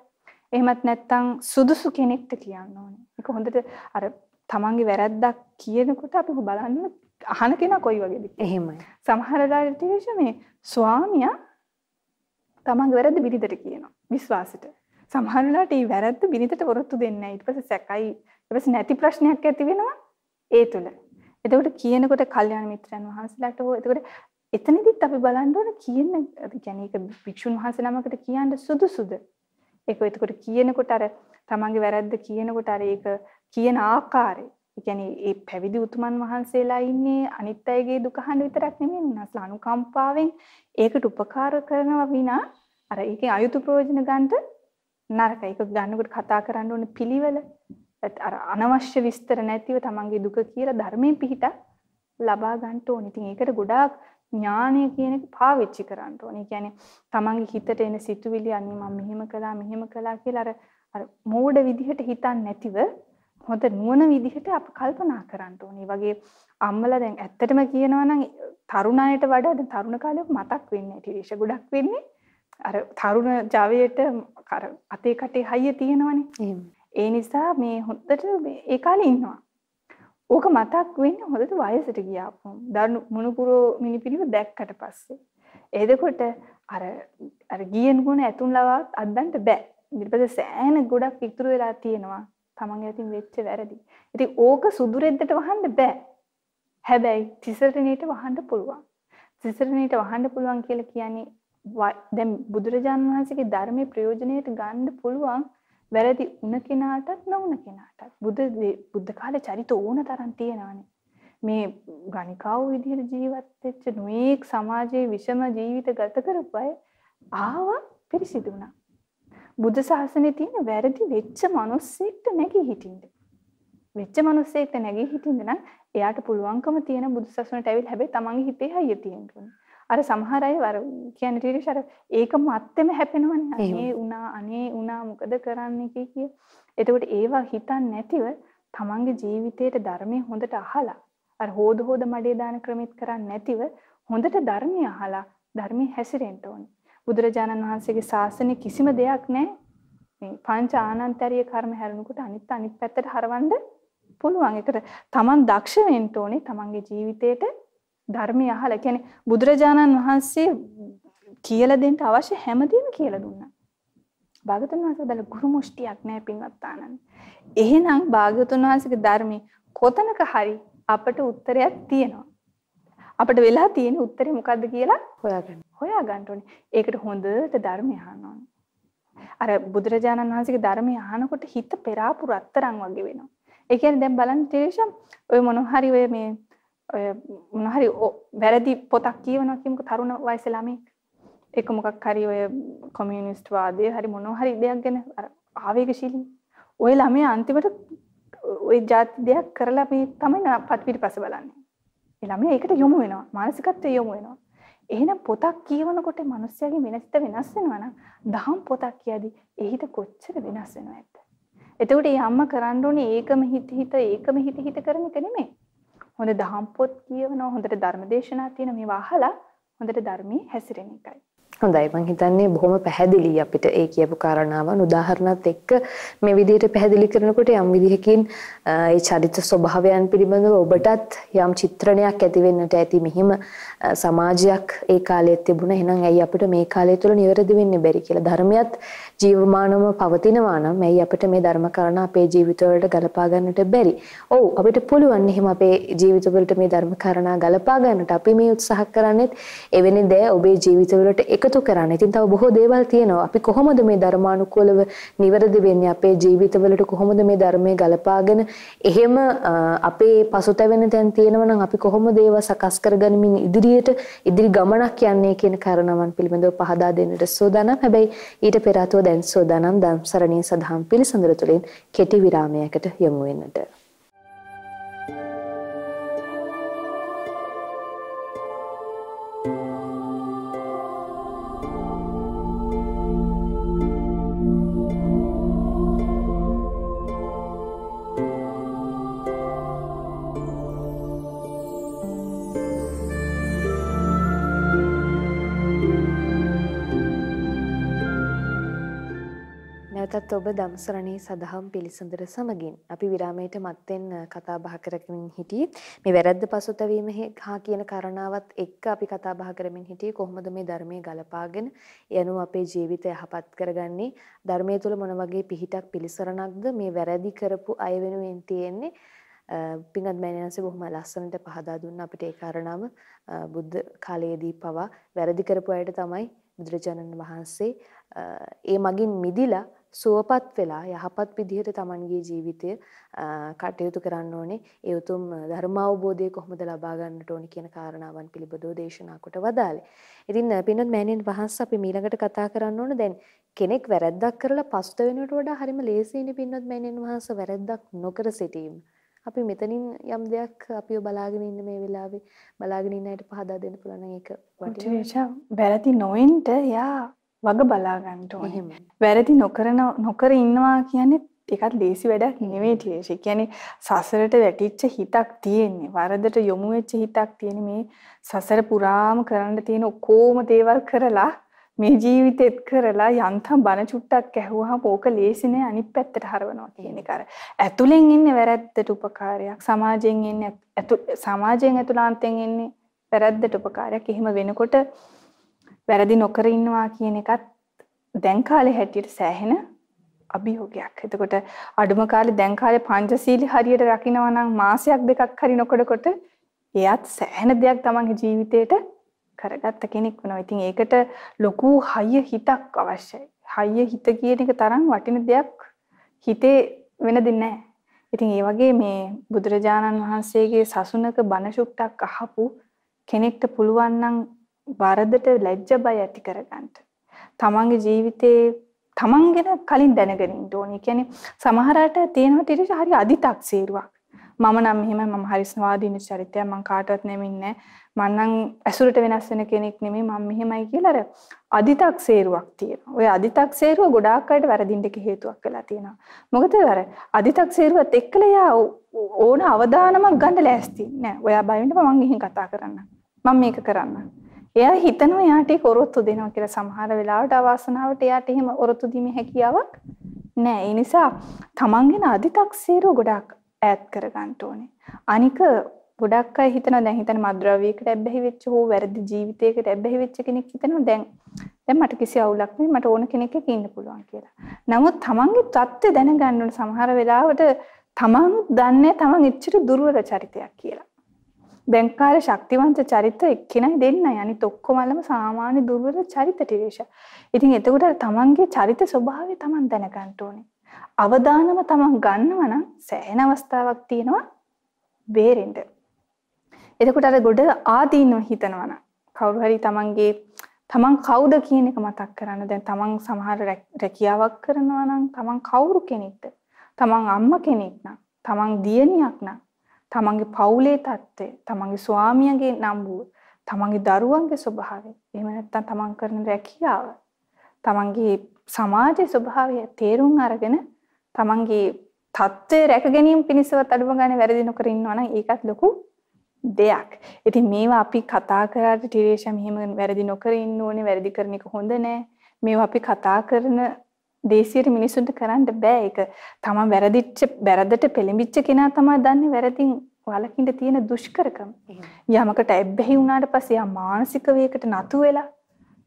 එහෙමත් නැත්නම් සුදුසු කෙනෙක්ට කියන්න ඕනේ. ඒක හොඳට අර තමන්ගේ වැරැද්දක් කියනකොට අපි බලන්න අහන කෙනා කොයි වගේද එහෙමයි. සමහර දාට මේ ස්වාමියා තමන්ගේ වැරද්ද බිරිඳට කියනවා විශ්වාසෙට. සමහර වෙලාවට මේ වැරද්ද බිරිඳට වරොත්තු දෙන්නේ නැහැ. ඊට පස්සේ සැකයි ඊට පස්සේ නැති ප්‍රශ්නයක් ඇති වෙනවා ඒ තුල. එතකොට කියනකොට කල්යාණ මිත්‍රයන් වහන්සේලාට හෝ එතකොට එතනදිත් අපි බලන්න ඕන කියන කියන්නේ ඒක භික්ෂුන් වහන්සේ නමකට කියන්න සුදුසුද? ඒක එතකොට කියනකොට අර තමන්ගේ වැරද්ද කියනකොට අර ඒක කියන ආකාරය ඒ කියන්නේ ඒ පැවිදි උතුමන් වහන්සේලා ඉන්නේ අනිත් අයගේ දුක අහන්න විතරක් නෙමෙයි උන්වහන්සේලා අනුකම්පාවෙන් ඒකට උපකාර කරනවා විනා අර ඒකේ අයුතු ප්‍රයෝජන ගන්නට නරකයි. ඒක ගන්නකොට කතා කරන්න ඕනේ පිළිවෙල. අර අනවශ්‍ය විස්තර නැතිව තමන්ගේ දුක කියලා ධර්මයෙන් පිහිට ලබා ගන්න ඕනේ. ඉතින් ඒකට ගොඩාක් ඥානය කියන එක පාවිච්චි කරන්න ඕනේ. කියන්නේ තමන්ගේ හිතට එන සිතුවිලි අනේ මම මෙහෙම කළා මෙහෙම කළා කියලා අර අර මෝඩ විදිහට හිතන්නේ නැතිව හොඳ නුවණ විදිහට අප කල්පනා කරන්න ඕනේ. වගේ අම්මලා දැන් ඇත්තටම කියනවා නම් තරුණ අයට වඩා දැන් තරුණ කාලේ මතක් වෙන්නේ ටිරිෂ ගොඩක් වෙන්නේ අර තරුණ ජවයට අර අතේ කටේ හයිය තියෙනවනේ. ඒ නිසා මේ හොඳට ඒ කාලේ ඉන්නවා. ඕක මතක් වෙන්නේ හොඳට වයසට ගියාපුම්. දරුණු මුණුපුරෝ මිනිපිලිව දැක්කට පස්සේ. එතකොට අර අර ගියන ගුණ ඇතුන් ලවත් අද්දන්න බෑ. ඊට පස්සේ සෑහෙන ගොඩක් ඉතුරු වෙලා තියෙනවා. තමන්ගේ අතින් වෙච්ච වැරදි. ඉතින් ඕක සුදුරෙද්දට වහන්න බෑ. හැබැයි තිසරණේට වහන්න පුළුවන්. තිසරණේට වහන්න පුළුවන් කියලා කියන්නේ දැන් බුදුරජාණන් වහන්සේගේ ධර්මයේ ප්‍රයෝජනෙට ගන්න පුළුවන් වැරදි උන කෙනාටත් නොඋන කෙනාටත්. බුද්ධ බුද්ධ කාලේ චරිත ඕන තරම් තියෙනවානේ. මේ ගණිකාව විදිහට ජීවත් වෙච්ච නොඑක් සමාජයේ විෂම ජීවිත ගත කරපු අය ආව පිරිසිදු වුණා. බුද්ධ ශාසනයේ තියෙන වැරදි වෙච්ච මිනිස්සෙක්ට නැගී හිටින්න. වෙච්ච මිනිස්සෙක්ට නැගී හිටින්න නම් එයාට පුළුවන්කම තියෙන බුදු ශාසනයට ඇවිල්ලා හැබැයි තමන්ගේ හිතේ හයිය තියෙන්න අර සමහර අය අර කියන්නේ ටිකක් අර ඒක මත්තෙම හැපෙනවනේ. අනේ උනා අනේ උනා මොකද කරන්නේ කිය. එතකොට ඒවා හිතන්නේ නැතිව තමන්ගේ ජීවිතේට ධර්මයේ හොඳට අහලා අර හොද හොද මඩේ දාන ක්‍රමෙත් කරන්නේ නැතිව හොඳට ධර්මය අහලා ධර්මයේ හැසිරෙන්න ඕනේ. බුදුරජාණන් වහන්සේගේ ශාසනය කිසිම දෙයක් නැහැ. මේ පංච ආනන්තරීය කර්ම හැරෙනකොට අනිත් අනිත් පැත්තට හරවන්න පුළුවන්. ඒකට Taman දක්ෂ වෙන්න ඕනේ Tamanගේ ජීවිතේට ධර්මය අහලා. කියන්නේ බුදුරජාණන් වහන්සේ කියලා දෙන්න අවශ්‍ය හැමදේම කියලා දුන්නා. භාගතුන් වහන්සේ දැන් ගුරු මුෂ්ටියක් නැහැ පින්වත් ආනන්ද. එහෙනම් භාගතුන් වහන්සේගේ ධර්මයේ කොතනක හරි අපට උත්තරයක් තියෙනවා. අපිට වෙලා තියෙන උත්තරේ මොකද්ද කියලා හොයාගන්න. හොයාගන්න ඕනේ. ඒකට හොඳට ධර්මය අහන්න ඕනේ. අර බුදුරජාණන් වහන්සේගේ ධර්මය අහනකොට හිත පෙරාපු රත්තරන් වගේ වෙනවා. ඒ කියන්නේ දැන් බලන්න තේරෙෂම් ඔය මොන හරි ඔය මේ ඔය මොන හරි වැරදි පොතක් කියවනවා කියමුකෝ තරුණ වයසේ ළමෙක්. ඒක මොකක් හරි ඔය කොමියුනිස්ට් වාදය හරි මොන හරි දෙයක් ගැන අර ආවේගශීලී. ওই ළමයා අන්තිමට ওই જાති දෙයක් කරලා මේ තමයි පිටිපස්ස බලන්නේ. ඒ ළමයා ඒකට යොමු වෙනවා. මානසිකත්වයේ යොමු වෙනවා. එහෙනම් පොතක් කියවනකොට මිනිස්යාගේ වෙනස්ත වෙනස් වෙනවා නම් දහම් පොතක් කියදී ඒ හිත කොච්චර වෙනස් වෙනවද? එතකොට මේ අම්මා කරන්න ඕනේ ඒකම හිත හිත ඒකම හිත හිත කරන එක නෙමෙයි. හොඳ දහම් පොත් කියවනවා හොඳට ධර්මදේශනා තියෙන මේවා අහලා හොඳට ධර්මයේ හැසිරෙන එකයි. හොඳයි. මං හිතන්නේ බොහොම පැහැදිලි අපිට ඒ කියපු කාරණාවන් උදාහරණත් එක්ක මේ විදිහට පැහැදිලි කරනකොට යම් විදිහකින් ඒ චරිත ස්වභාවයන් පිළිබඳව ඔබටත් යම් චිත්‍රණයක් ඇති වෙන්නට ඇති මෙහිම සමාජයක් ඒ කාලයේ තිබුණා. එහෙනම් ඇයි අපිට මේ කාලය තුල නිවැරදි වෙන්න බැරි කියලා? ධර්මයක් ජීවමානව පවතිනවා නම් ඇයි අපිට මේ ධර්ම කාරණා අපේ ජීවිතවලට ගලපා ගන්නට බැරි? ඔව් අපිට පුළුවන් එහෙම අපේ ජීවිතවලට මේ ධර්ම කාරණා ගලපා ගන්නට අපි මේ උත්සාහ කරන්නේත් එවැනි දේ ඔබේ ජීවිතවලට එක එකතු කරන්න. ඉතින් තව බොහෝ දේවල් තියෙනවා. අපි කොහොමද මේ ධර්මානුකූලව නිවැරදි වෙන්නේ? අපේ ජීවිතවලට කොහොමද මේ ධර්මයේ ගලපාගෙන එහෙම අපේ පසුතැවෙන තැන් තියෙනවා නම් අපි කොහොමද ඒවා සකස් කරගනිමින් ඉදිරියට ඉදිරි ගමනක් යන්නේ කියන කාරණාවන් පිළිබඳව පහදා දෙන්නට සූදානම්. හැබැයි ඊට පෙර ආතෝ දැන් සූදානම් ධම්සරණී සදහම් පිළිසඳර තුළින් කෙටි විරාමයකට යමු වෙන්නට. ඔබ දම්සරණී සදහම් පිළිසඳර සමගින් අපි විරාමයට මත්තෙන් කතා බහ කරමින් හිටියේ. මේ වැරද්ද පසුතැවීම හා කියන කාරණාවත් එක්ක අපි කතා බහ කරමින් හිටියේ. කොහොමද මේ ධර්මයේ ගලපාගෙන යනු අපේ ජීවිතය යහපත් කරගන්නේ? ධර්මයේ තුල මොන වගේ පිහිටක් පිළිසරණක්ද මේ වැරදි කරපු අය වෙනුවෙන් තියෙන්නේ? පිංගත් මෑණියන්සේ බොහොම ලස්සනට පහදා දුන්න අපිට ඒ කාරණාව. බුද්ධ කාලයේදී පවා වැරදි කරපු අයට තමයි බුදුරජාණන් වහන්සේ ඒ මගින් මිදිලා සුවපත් වෙලා යහපත් විදිහට Tamanගේ ජීවිතය කටයුතු කරන්න ඕනේ ඒ උතුම් ධර්මාවබෝධය කොහොමද ලබා ගන්නට ඕනේ කියන කාරණාවන් පිළිබඳව දේශනා කොට වදාළේ. ඉතින් පින්වත් මෑණියන් වහන්සේ අපි ඊළඟට කතා කරන්න ඕන දැන් කෙනෙක් වැරැද්දක් කරලා පස්ත වෙනවට වඩා හරිම ලේසියිනේ පින්වත් මෑණියන් වහන්සේ වැරැද්දක් නොකර සිටීම. අපි මෙතනින් යම් දෙයක් අපිව බලාගෙන ඉන්න මේ වෙලාවේ බලාගෙන ඉන්න අයට පහදා දෙන්න පුළුවන් නම් ඒක වටිනවා. වැරදි නොවෙන්න යා වග බලා ගන්න ඕනේ. වැරදි නොකරන නොකර ඉන්නවා කියන්නේ ඒකත් ලේසි වැඩක් නෙවෙයි. ඒ කියන්නේ සසරට වැටිච්ච හිතක් තියෙන්නේ. වරදට යොමු වෙච්ච හිතක් තියෙන මේ සසර පුරාම කරන්න තියෙන ඔක්කොම දේවල් කරලා මේ ජීවිතෙත් කරලා යන්තම් බන චුට්ටක් ඇහුවාම ඕක ලේසි නෑ අනිත් පැත්තට හරවනවා කියන එක අර ඇතුලෙන් ඉන්නේ වැරද්දට උපකාරයක් සමාජයෙන් ඉන්නේ සමාජයෙන් ඇතුළාන්තයෙන් ඉන්නේ වැරද්දට උපකාරයක් එහෙම වෙනකොට වැරදි නොකර ඉන්නවා කියන එකත් දැන් කාලේ හැටියට සෑහෙන අභියෝගයක්. එතකොට අඩුම කාලේ දැන් කාලේ පංචශීලී හරියට රකින්නවා නම් මාසයක් දෙකක් හරි නොකඩකොට එයත් සෑහෙන දෙයක් තමන්ගේ ජීවිතේට කරගත්ත කෙනෙක් වෙනවා. ඉතින් ඒකට ලොකු හයිය හිතක් අවශ්‍යයි. හයිය හිත කියන එක තරම් වටින දෙයක් හිතේ වෙන දෙන්නේ නැහැ. ඉතින් ඒ වගේ මේ බුදුරජාණන් වහන්සේගේ සසුනක බණ ශුක්තක් අහපු කෙනෙක්ට පුළුවන් නම් වරදට ලැජ්ජ බය ඇති කරගන්න. තමන්ගේ ජීවිතේ තමන් ගැන කලින් දැනගෙන ඉන්න ඕනේ. කියන්නේ සමහර අයට තියෙනවා ටිරිෂ හරි අදි탁සීරුවක්. මම නම් මෙහෙමයි මම හරි ස්වාධීන චරිතයක් මම කාටවත් නැමින්නේ මම නම් ඇසුරට වෙනස් වෙන කෙනෙක් නෙමෙයි මම මෙහෙමයි කියලා අර අදි탁සේරුවක් තියෙනවා. ඔය අදි탁සේරුව ගොඩාක් අයට වැරදින්න එක හේතුවක් වෙලා තියෙනවා. මොකද අර අදි탁සේරුවත් එක්කලා යා ඕන අවදානමක් ගන්න ලෑස්ති නෑ. ඔයා බය වෙන්න මම ගිහින් කතා කරන්න. මම මේක කරන්න. එයා හිතනවා එයාට ඒක ඔරොත්තු දෙනවා කියලා සමහර වෙලාවට අවාසනාවට එයාට එහෙම ඔරොත්තු දීමේ හැකියාවක් නැහැ. ඒ නිසා තමන්ගෙන අදි탁සීරුව ගොඩාක් ඈත් කරගන්න ඕනේ. අනික ගොඩක් අය හිතනවා දැන් හිතන මද්ද්‍රව්‍යයකට ඇබ්බැහි වෙච්ච හෝ වැරදි ජීවිතයකට ඇබ්බැහි වෙච්ච කෙනෙක් හිතනවා දැන් දැන් මට කිසි අවුලක් නෑ මට ඕන කෙනෙක් එක්ක ඉන්න පුළුවන් කියලා. නමුත් තමන්ගේ தත්ත්වය දැනගන්න ඕන සමහර වෙලාවට තමන් දන්නේ තමන් එච්චර දුර්වල චරිතයක් කියලා. බැංකාර ශක්තිවන්ත චරිත එක්කෙනයි දෙන්නයි. අනිත් ඔක්කොමලම සාමාන්‍ය දුර්වල චරිත ටිරේෂ. ඉතින් එතකොට තමන්ගේ චරිත ස්වභාවය තමන් දැනගන්න ඕනේ. අවදානම තමන් ගන්නවා නම් සෑහෙන අවස්ථාවක් තියෙනවා බේරෙන්න. එතකොට අර ගොඩ ආදීනව හිතනවා නම් කවුරු හරි තමන්ගේ තමන් කවුද කියන එක මතක් කරන්න. දැන් තමන් සමහර රැකියාවක් කරනවා නම් තමන් කවුරු කෙනෙක්ද? තමන් අම්මා කෙනෙක් නම්, තමන් දියණියක් නම්, තමන්ගේ පවුලේ තත්ත්වය, තමන්ගේ ස්වාමියාගේ නම්බුව, තමන්ගේ දරුවන්ගේ ස්වභාවය, එහෙම නැත්නම් තමන් කරන රැකියාව, තමන්ගේ සමාජයේ ස්වභාවය තේරුම් අරගෙන තමන්ගේ தත්ත්වය රැක ගැනීම පිණිසවත් අඩුම ගානේ වැරදි නොකර ඉන්නවා නම් ඒකත් ලොකු දෙයක්. ඉතින් මේවා අපි කතා කරාට ටිරේෂා මෙහෙම වැරදි නොකර ඉන්න ඕනේ, වැරදි කරන එක හොඳ නෑ. මේවා අපි කතා කරන දේශීය මිනිසුන්ට කරන්න බෑ ඒක. තමන් වැරදිච්ච වැරදට පෙළඹිච්ච කෙනා තමයි දන්නේ වැරදින් වලකින්න තියෙන දුෂ්කරකම. යමකට ඇබ්බැහි වුණාට පස්සේ යා මානසික වේකට නතු වෙලා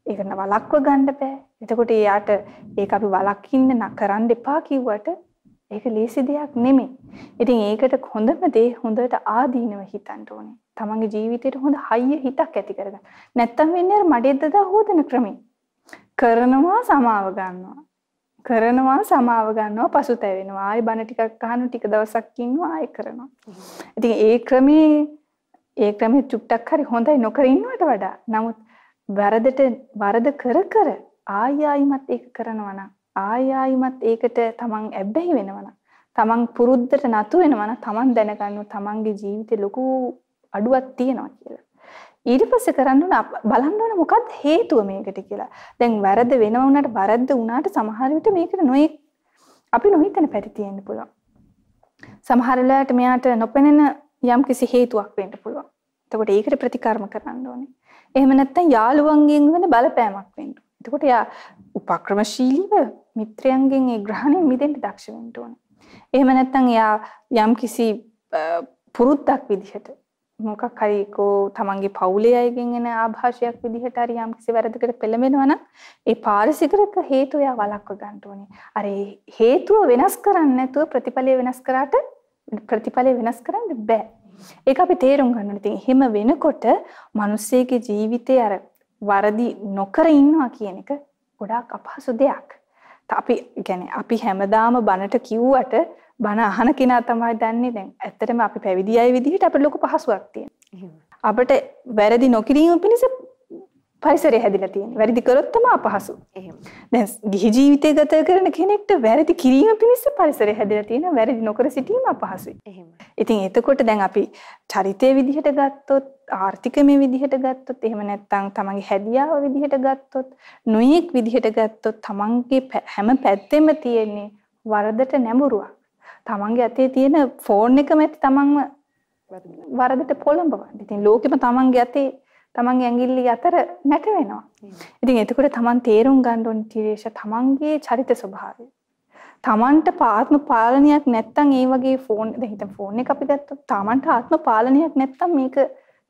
ඒක වලක්ව ගන්න බෑ. එතකොට එයාට ඒක අපි වලකින්න කරන්න එපා කිව්වට ඒක ලේසි දෙයක් නෙමෙයි. ඉතින් ඒකට හොඳම දේ හොඳට ආදීනව හිතන්න ඕනේ. තමන්ගේ ජීවිතේට හොඳ හයිය හිතක් ඇති කරගන්න. නැත්තම් වෙන්නේ අර මඩේ දදා හොදන ක්‍රමේ. කරනවා සමාව ගන්නවා. කරනවා සමාව ගන්නවා පසුතැවෙනවා. ආයෙ බන ටිකක් අහන ටික දවසක් ඉන්නවා ආයෙ කරනවා. ඉතින් ඒ ක්‍රමේ ඒ ක්‍රමේ චුට්ටක් හරි හොඳයි නොකර ඉන්නවට වඩා. නමුත් වරදට වරද කර කර ආයෙ ආයිමත් ඒක කරනවා නම් ආය ආයිමත් ඒකට තමන් ඇබ්බැහි වෙනවනම් තමන් පුරුද්දට නතු වෙනවනම් තමන් දැනගන්නවා තමන්ගේ ජීවිතේ ලොකු අඩුවක් තියෙනවා කියලා. ඊට පස්සේ කරන්න ඕන බලන්න ඕන මොකක්ද හේතුව මේකට කියලා. දැන් වැරද්ද වෙනව වුණාට වැරද්ද වුණාට සමහර විට මේකට නොයේ අපි නොහිතන පැති තියෙන්න පුළුවන්. සමහර වෙලාවට මෙයාට නොපෙනෙන යම් කිසි හේතුවක් වෙන්න පුළුවන්. එතකොට ඒකට ප්‍රතිකර්ම කරන්න ඕනේ. එහෙම නැත්නම් යාළුවන්ගෙන් වෙන බලපෑමක් වෙන්න. එතකොට යා උපක්‍රමශීලීව මිත්‍රයන්ගෙන් ඒ ග්‍රහණයෙන් මිදෙන්න දක්ෂ වෙන්න ඕනේ. එහෙම නැත්නම් එයා යම්කිසි පුරුද්දක් විදිහට මොකක් හරි කෝ තමන්ගේ පවුලේ අයගෙන් එන ආభాෂයක් විදිහට හරි යම්කිසි වැරදකට පෙළඹෙනවා නම් ඒ පාරිසිකරක හේතුව එයා වළක්ව ගන්න ඕනේ. අර හේතුව වෙනස් කරන්නේ නැතුව ප්‍රතිඵලය වෙනස් කරාට ප්‍රතිඵලය වෙනස් කරන්න බෑ. ඒක අපි තේරුම් ගන්න ඕනේ. ඉතින් එහෙම වෙනකොට මිනිස්සෙගේ ජීවිතේ අර වරදි නොකර ඉන්නවා කියන එක ගොඩාක් අපහසු දෙයක්. අපි කියන්නේ අපි හැමදාම බනට කිව්වට බන අහන කෙනා තමයි දන්නේ දැන් ඇත්තටම අපි පැවිදි අය විදිහට අපිට ලොකු පහසුවක් තියෙනවා. අපිට වැරදි නොකිරීම පිණිස පරිසරය හැදිලා තියෙන්නේ. වැරදි කරොත් තමයි අපහසු. එහෙම. දැන් ගිහි ජීවිතය ගත කරන කෙනෙක්ට වැරදි කිරීම පිණිස පරිසරය හැදිලා තියෙනවා. වැරදි නොකර සිටීම අපහසුයි. එහෙම. ඉතින් එතකොට දැන් අපි චරිතයේ විදිහට ගත්තොත්, ආර්ථිකමේ විදිහට ගත්තොත්, එහෙම නැත්නම් තමන්ගේ හැදියාව විදිහට ගත්තොත්, නොයෙක් විදිහට ගත්තොත් තමන්ගේ හැම පැත්තෙම තියෙන්නේ වරදට නැඹුරුවක්. තමන්ගේ අතේ තියෙන ෆෝන් එකම ඇති තමන්ව වරදට පොළඹවන්න. ඉතින් ලෝකෙම තමන්ගේ අතේ තමන්ගේ ඇඟිල්ල අතර නැට වෙනවා. ඉතින් එතකොට තමන් තේරුම් ගන්න ඕන ටිරේෂ තමන්ගේ චරිත ස්වභාවය. තමන්ට ආත්ම පාලනයක් නැත්තම් ඒ වගේ ෆෝන් දැන් හිතමු ෆෝන් එක අපි ගත්තොත් තමන්ට ආත්ම පාලනයක් නැත්තම් මේක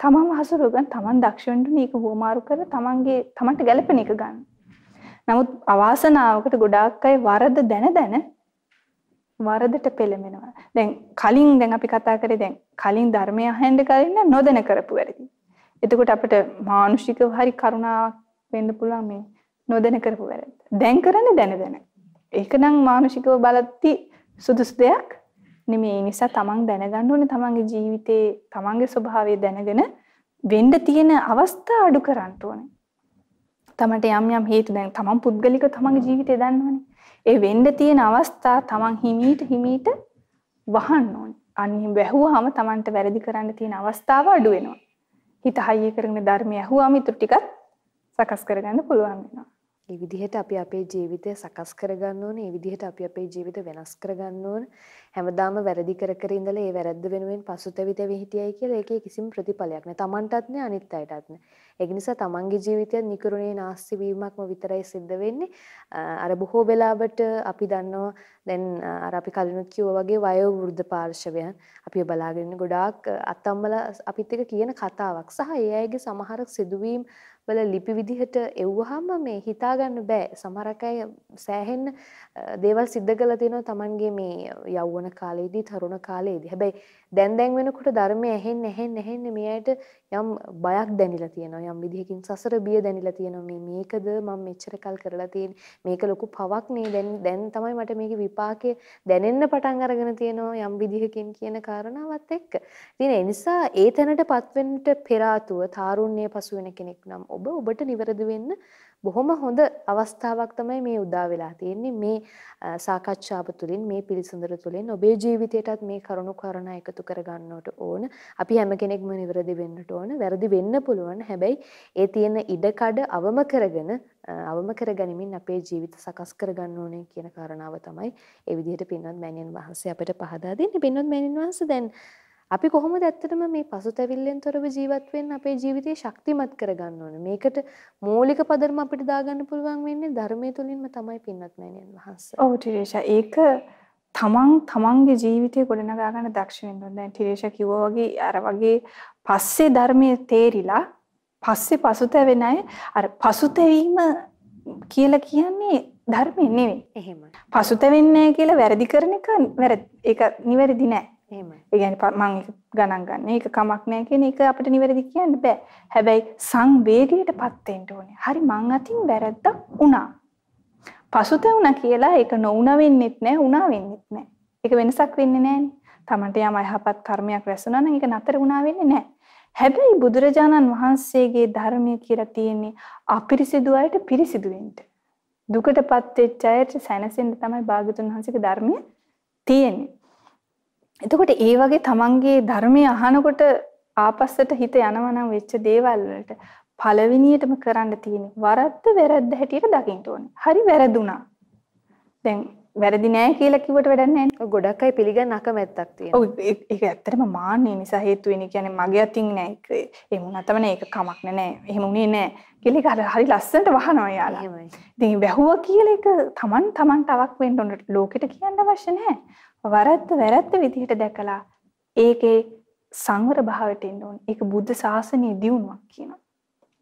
තමන්ව හසුරුවගන්න තමන් දක්ෂ වෙන්න මේක හුවමාරු කර තමන්ගේ තමන්ට ගැළපෙන එක ගන්න. නමුත් අවාසනාවකට ගොඩාක් අය වරද දැන දැන වරදට පෙළඹෙනවා. දැන් කලින් දැන් අපි කතා කරේ දැන් කලින් ධර්මය අහෙන්න කලින් නොදැන කරපු වැරදි. එතකොට අපිට මානුෂිකව හරි කරුණාවක් වෙන්න පුළුවන් මේ නොදැන කරපු වැරද්ද. දැන් කරන්නේ දැන දැන. ඒක නම් මානුෂිකව බලද්දි සුදුසු දෙයක් නෙමෙයි. ඒ නිසා තමන් දැනගන්න ඕනේ තමන්ගේ ජීවිතේ තමන්ගේ ස්වභාවය දැනගෙන වෙන්න තියෙන අවස්ථා අඩු කරන්න ඕනේ. තමන්ට යම් යම් හේතු දැන් තමන් පුද්ගලිකව තමන්ගේ ජීවිතේ දන්නවනේ. ඒ වෙන්න තියෙන අවස්ථා තමන් හිමීට හිමීට වහන්න ඕනේ. අනිත් වැහුවාම තමන්ට වැරදි කරන්න තියෙන අවස්ථාව අඩු වෙනවා. හිත හයිය කරගෙන ධර්මය ඇහුවාම ඊටු ටිකක් සකස් කරගන්න පුළුවන් වෙනවා. ඒ විදිහට අපි අපේ ජීවිතය සකස් කරගන්න ඕනේ. ඒ විදිහට අපි අපේ ජීවිත වෙනස් කරගන්න ඕනේ. හැමදාම වැරදි කර කර ඉඳලා ඒ වැරද්ද වෙනුවෙන් පසුතැවි තැවි හිටියයි කියලා ඒකේ කිසිම ප්‍රතිඵලයක් නැහැ. Tamanටත් නෑ අනිත් අයටත් නෑ. ඒක නිසා තමන්ගේ ජීවිතයත් නිකරුණේ නාස්ති වීමක්ම විතරයි සිද්ධ වෙන්නේ. අර බොහෝ වෙලාවට අපි දන්නවා දැන් අර අපි කලිනුත් කිව්වා වගේ වයෝ වෘද්ධ පාර්ශවයන් අපිව බලාගෙන ගොඩාක් අත්තම්මලා අපිත් එක්ක කියන කතාවක් සහ ඒ අයගේ සමහර සිදුවීම් වල ලිපි විදිහට එව්වහම මේ හිතා ගන්න බෑ. සමහරක් අය සෑහෙන්න දේවල් සිද්ධ කරලා තියෙනවා Tamanගේ මේ යෞවන කාලේදී තරුණ කාලේදී. හැබැයි දැන් දැන් වෙනකොට ධර්මය ඇහෙන්න ඇහෙන්න ඇහෙන්න මේ අයට යම් බයක් දැනිලා තියෙනවා. යම් විදිහකින් සසර බිය දැනිලා තියෙනවා. මේ මේකද මම මෙච්චර කල් කරලා තියෙන්නේ. මේක ලොකු පවක් නේ. දැන් දැන් තමයි මට මේකේ විපාකය දැනෙන්න පටන් අරගෙන තියෙනවා යම් විදිහකින් කියන කාරණාවත් එක්ක. ඉතින් ඒ නිසා ඒ තැනටපත් වෙන්න පෙර ආතුව තාරුණ්‍යයේ පසු වෙන කෙනෙක් නම් ඔබ ඔබට නිවැරදි වෙන්න බොහොම හොඳ අවස්ථාවක් තමයි මේ උදා වෙලා තියෙන්නේ. මේ සාකච්ඡාව තුළින් මේ පිළිසඳර තුළින් ඔබේ ජීවිතයටත් මේ කරුණු කාරණා එකතු කරගන්නට ඕන. අපි හැම කෙනෙක්ම නිවැරදි වෙන්නට ඕන. වැරදි වෙන්න පුළුවන්. හැබැයි ඒ තියෙන ඉඩකඩ අවම කරගෙන අවම කරගනිමින් අපේ ජීවිත සකස් කරගන්න ඕනේ කියන කාරණාව තමයි ඒ විදිහට පින්වත් මෑණියන් වහන්සේ අපිට පහදා දෙන්නේ. පින්වත් මෑණියන් වහන්සේ දැන් අපි කොහොමද ඇත්තටම මේ පසුතැවිල්ලෙන් තොරව ජීවත් වෙන්න අපේ ජීවිතය ශක්තිමත් කරගන්න ඕන. මේකට මූලික පදරම අපිට දාගන්න පුළුවන් වෙන්නේ ධර්මයේ තුලින්ම තමයි පින්වත් මෑණියන් වහන්සේ. ඔව් ටිරේෂා ඒක තමන් තමන්ගේ ජීවිතය ගොඩනගා ගන්න දක්ෂ වෙන්න ඕනේ. දැන් ටිරේෂා කිව්වා වගේ අර වගේ පස්සේ ධර්මයේ තේරිලා පස්සේ පසුතැවෙන අය අර පසුතැවීම කියලා කියන්නේ ධර්මයේ නෙවෙයි. එහෙමයි. පසුතැවෙන්නේ නැහැ කියලා වැරදි කරන එක වැරදි. ඒක නිවැරදි නෑ. එහෙමයි. ඒ කියන්නේ මම ඒක ගණන් ගන්න. ඒක කමක් නැහැ කියන එක අපිට නිවැරදි කියන්න බෑ. හැබැයි සංවේගයටපත් වෙන්න ඕනේ. හරි මං අතින් වැරද්දක් වුණා. පසුතැවුණා කියලා ඒක නොවුණා වෙන්නෙත් නැහැ, වුණා වෙන්නෙත් නැහැ. ඒක වෙනසක් වෙන්නේ නැහැනේ. Tamante යම යහපත් කර්මයක් රැස්ුණා නම් ඒක නතර වුණා වෙන්නේ නැහැ. හැබැයි බුදුරජාණන් වහන්සේගේ ධර්මය කියලා තියෙන්නේ අපිරිසිදු අයට පිරිසිදු වෙන්න. දුකටපත් වෙච්ච අයට සැනසෙන්න තමයි භාගතුන් වහන්සේගේ ධර්මය තියෙන්නේ. එතකොට ඒ වගේ තමන්ගේ ධර්මය අහනකොට ආපස්සට හිත යනවා නම් වෙච්ච දේවල් වලට පළවෙනියටම කරන්න තියෙන්නේ වරද්ද වැරද්ද හැටියට දකින්න ඕනේ. හරි වැරදුනා. දැන් වැරදි නෑ කියලා කිව්වට වැඩක් නෑනේ. ගොඩක් අය පිළිගන්න අකමැත්තක් තියෙනවා. ඔව් ඒක ඇත්තටම මාන්නේ නිසා හේතු වෙන්නේ කියන්නේ මගේ අතින් නෑ ඒක. එහෙම වුණා තමයි ඒක කමක් නෑ. එහෙම උනේ නෑ. කියලා ඒක හරි ලස්සනට වහනවා යාලා. එහෙමයි. ඉතින් වැහුවා කියලා ඒක Taman Tamanට අවක් වෙන්න ඕන. ලෝකෙට කියන්න අවශ්‍ය නෑ. වරද්ද වැරද්ද විදිහට දැකලා ඒකේ සංවර භාවයට එන්න ඕනේ. ඒක බුද්ධ ශාසනයේ දියුණුවක් කියනවා.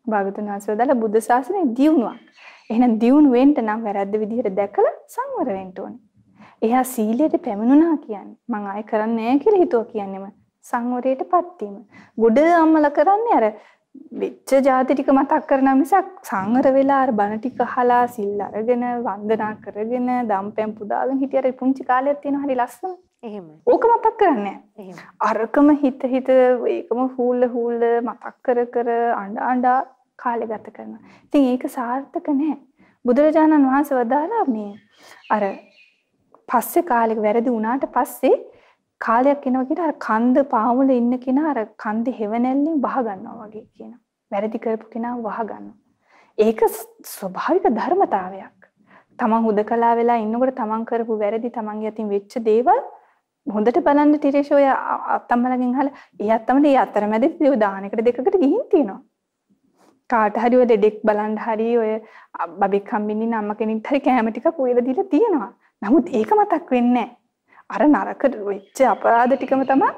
භාගතුන් වහන්සේ වදාළ බුද්ධ ශාසනයේ දියුණුවක්. එහෙනම් දියුණු වෙන්න නම් වැරද්ද විදිහට දැකලා සංවර වෙන්න ඕනේ. එයා සීලයට පැමිණුණා කියන්නේ මං ආයෙ කරන්නේ නැහැ කියලා හිතුවා කියන්නේම සංවරයටපත් වීම. ගොඩ අම්මල කරන්නේ අර වෙච්ච જાති ටික මතක් කරන මිසක් සංවර වෙලා අර බණ ටික අහලා සිල් අරගෙන වන්දනා කරගෙන දම්පැන් පුදාගෙන හිටියට පුංචි කාලයක් තියෙනවා හරි ලස්සන. එහෙමයි. ඕක මතක් කරන්නේ එහෙමයි. අරකම හිත හිත ඒකම හූල්ල හූල්ල මතක් කර කර අඬ අඬ කාලය ගත කරනවා. ඉතින් ඒක සාර්ථක නැහැ. බුදුරජාණන් වහන්සේ වදාලා මේ අර පස්සේ කාලෙක වැරදි වුණාට පස්සේ කාලයක් එනවා කියන අර කන්ද පාමුල ඉන්න කෙනා අර කන්ද හෙවණැල්ලෙන් වහ ගන්නවා වගේ කියනවා. වැරදි කරපු කෙනා වහ ගන්නවා. ඒක ස්වභාවික ධර්මතාවයක්. තමන් හුදකලා වෙලා ඉන්නකොට තමන් කරපු වැරදි තමන්ගේ අතින් වෙච්ච දේවල් හොඳට බලන්න ටිරේෂ් ඔය අත්තම්මලගෙන් අහලා ඒ අත්තමල ඒ අතරමැදදී ඔය දානකට දෙකකට ගිහින් තියෙනවා. කාට හරි ඔය දෙඩෙක් බලන්න හරි ඔය බබෙක් හම්බෙන්නේ අම්ම කෙනෙක්ට හරි කැම ටිකක් උයලා දීලා තියෙනවා. නමුත් ඒක මතක් වෙන්නේ අර නරක වෙච්ච අපරාධ ටිකම තමයි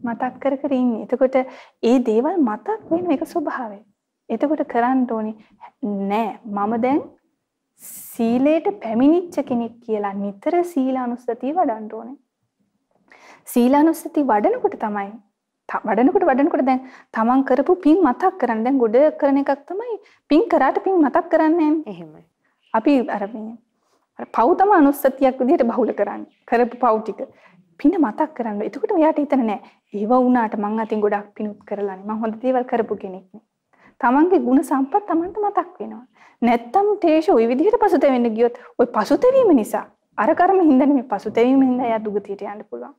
මතක් කර කර ඉන්නේ. එතකොට ඒ දේවල් මතක් වෙන එක ස්වභාවය. එතකොට කරන්න ඕනේ නෑ මම දැන් සීලයට පැමිණිච්ච කෙනෙක් කියලා නිතර සීලානුස්සතිය වඩන්න ඕනේ. සීලානුස්සති වඩනකොට තමයි වඩනකොට වඩනකොට දැන් තමන් කරපු පින් මතක් කරන්න දැන් ගොඩ කරන එකක් තමයි පින් කරාට පින් මතක් කරන්නේ එහෙමයි. අපි අර මේ අර පව් තම අනුස්සතියක් විදිහට බහුල කරන්නේ. කරපු පව් ටික. පින මතක් කරන්න. එතකොට ඔයාට හිතන නෑ. ඒව වුණාට මං අතින් ගොඩක් පිනුත් කරලානේ. මං හොඳ දේවල් කරපු කෙනෙක් නේ. තමන්ගේ ಗುಣ සම්පත් තමන්ට මතක් වෙනවා. නැත්තම් තේෂ ওই විදිහට පසුතැවෙන්න ගියොත් ওই පසුතැවීම නිසා අර කර්ම හින්දා නෙමෙයි පසුතැවීම හින්දා එයා දුගතියට යන්න පුළුවන්.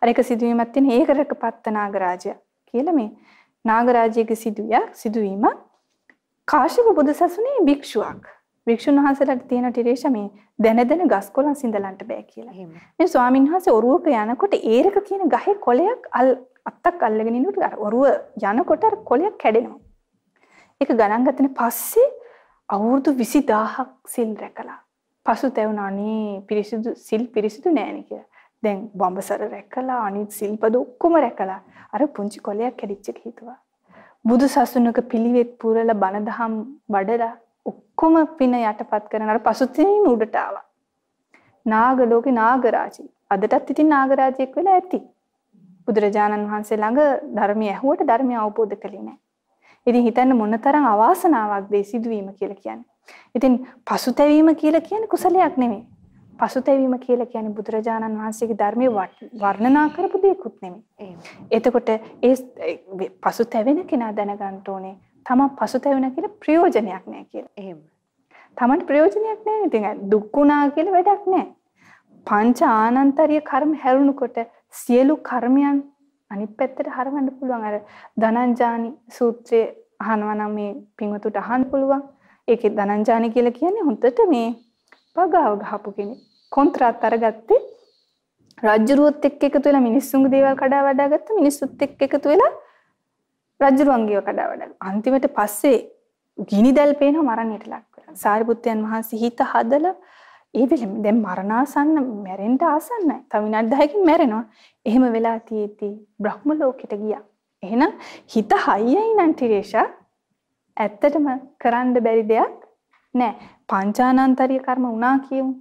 අර එක සිදුවීමක් තියෙන ඒකරක පත්ත නාගරාජය කියලා මේ නාගරාජයේ සිදුවියක් සිදුවීම කාශ්‍යප බුදුසසුනේ භික්ෂුවක් භික්ෂුන් වහන්සේලාට තියෙන ටිරේෂ මේ දැන දැන ගස් කොළන් සිඳලන්ට බෑ කියලා. මේ ස්වාමීන් වහන්සේ ඔරුවක යනකොට ඒරක කියන ගහේ කොළයක් අල් අත්තක් අල්ලගෙන ඉන්නකොට අර ඔරුව යනකොට අර කොළයක් කැඩෙනවා. ඒක ගණන් ගත්තනේ පස්සේ අවුරුදු 20000ක් සිල් රැකලා. පසු තැවුණා අනේ පිරිසිදු සිල් පිරිසිදු නෑනේ කියලා. දැන් බඹසර රැකලා අනිත් සිල්පද ඔක්කොම රැකලා අර පුංචි කොළයක් කැඩිච්ච එක හිතුවා. බුදු සසුනක පිළිවෙත් පුරලා බණ දහම් වඩලා ඔක්කොම පින යටපත් කරන අර පසුතැවීම උඩට ආවා. නාග ලෝකේ නාගරාජී. අදටත් ඉතින් නාගරාජයෙක් වෙලා ඇති. බුදුරජාණන් වහන්සේ ළඟ ධර්මය ඇහුවට ධර්මය අවබෝධ කළේ නැහැ. ඉතින් හිතන්න මොනතරම් අවාසනාවක්ද ඒ සිදුවීම කියලා කියන්නේ. ඉතින් පසුතැවීම කියලා කියන්නේ කුසලයක් නෙමෙයි. පසුතැවීම කියලා කියන්නේ බුදුරජාණන් වහන්සේගේ ධර්මයේ වර්ණනා කරපු දෙයක්ුත් නෙමෙයි. එතකොට ඒ පසුතැවෙන කෙනා දැනගන්න ඕනේ තමන් පසුතැවෙන කියලා ප්‍රයෝජනයක් නැහැ කියලා. එහෙම. තමන්ට ප්‍රයෝජනයක් නැහැ. ඉතින් දුක් වුණා කියලා වැඩක් නැහැ. පංච ආනන්තරීය කර්ම හැරුණුකොට සියලු කර්මයන් අනිත් පැත්තට හරවන්න පුළුවන්. අර ධනංජානි සූත්‍රයේ අහනවා නම් මේ පින්වතුට අහන්න පුළුවන්. ඒකේ ධනංජානි කියලා කියන්නේ හොඳට මේ පගාව ගහපු කෙනෙක්. කොන්ත්‍රාත් අරගත්තේ රජ්ජුරුවත් එක්ක එකතු වෙලා මිනිස්සුන්ගේ දේවල් කඩා වඩා ගත්ත මිනිස්සුත් එක්ක එකතු වෙලා රජ්ජුරුවන්ගේව කඩා වඩා. අන්තිමට පස්සේ ගිනි දැල් පේනවා මරණයට ලක් වෙලා. සාරිපුත්තයන් වහන්සේ හිත හදලා ඒ වෙලෙම දැන් මරණාසන්න මැරෙන්න ආසන්නයි. තව විනාඩි 10කින් මැරෙනවා. එහෙම වෙලා තියෙද්දි බ්‍රහ්ම ලෝකෙට ගියා. එහෙනම් හිත හයියයි නම් ටිරේෂා ඇත්තටම කරන්න බැරි දෙයක් නෑ. පංචානන්තරීය කර්ම වුණා කියමු.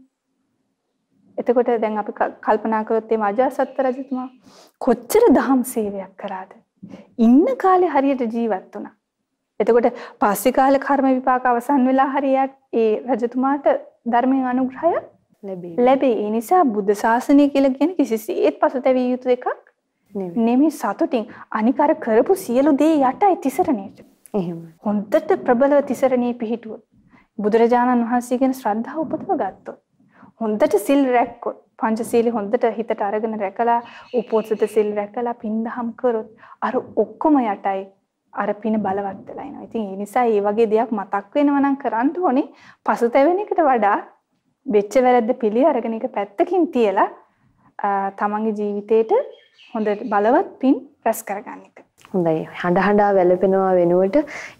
එතකොට දැන් අපි කල්පනා කරොත් එimhe අජාසත් රජතුමා කොච්චර දහම් සේවයක් කරාද? ඉන්න කාලේ හරියට ජීවත් වුණා. එතකොට පස්සේ කාලේ කර්ම විපාක අවසන් වෙලා හරියට ඒ රජතුමාට ධර්මයෙන් අනුග්‍රහය ලැබේ. ලැබේ. ඒ නිසා බුද්ධ ශාසනය කියලා කියන්නේ කිසිසේත් පසුතැවිය යුතු එකක් නෙමෙයි සතුටින් අනික අර කරපු සියලු දේ යටයි තිසරණේට. එහෙම. හොඳට ප්‍රබලව තිසරණේ පිහිටුවොත් බුදුරජාණන් වහන්සේ ගැන ශ්‍රද්ධාව උපදව ගත්තොත් හොඳට සිල් රැක්කොත් පංචශීලී හොඳට හිතට අරගෙන රැකලා උපෝසත සිල් රැකලා පින්දහම් කරොත් අර ඔක්කොම යටයි අර පින බලවත් වෙලා එනවා. ඉතින් ඒ නිසා මේ වගේ දෙයක් මතක් වෙනවා නම් කරන්න ඕනේ පසුතැවෙන එකට වඩා වෙච්ච වැරද්ද පිළි අරගෙන එක පැත්තකින් තියලා තමන්ගේ ජීවිතේට හොඳ බලවත් පින් රැස් කරගන්න එක. හොඳයි. හඬ හඬා වැළපෙනවා වෙනුවට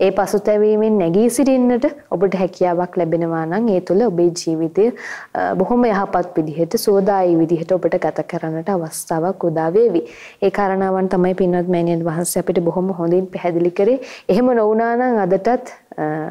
ඒ පසුතැවීමෙන් නැගී සිටින්නට ඔබට හැකියාවක් ලැබෙනවා නම් ඒ තුළ ඔබේ ජීවිතය බොහොම යහපත් විදිහට සෝදායි විදිහට ඔබට ගත කරන්නට අවස්ථාවක් උදා වේවි. ඒ කාරණාවන් තමයි පින්වත් මෑණියන් වහන්සේ අපිට බොහොම හොඳින් පැහැදිලි කරේ. එහෙම නොවුනා නම් අදටත්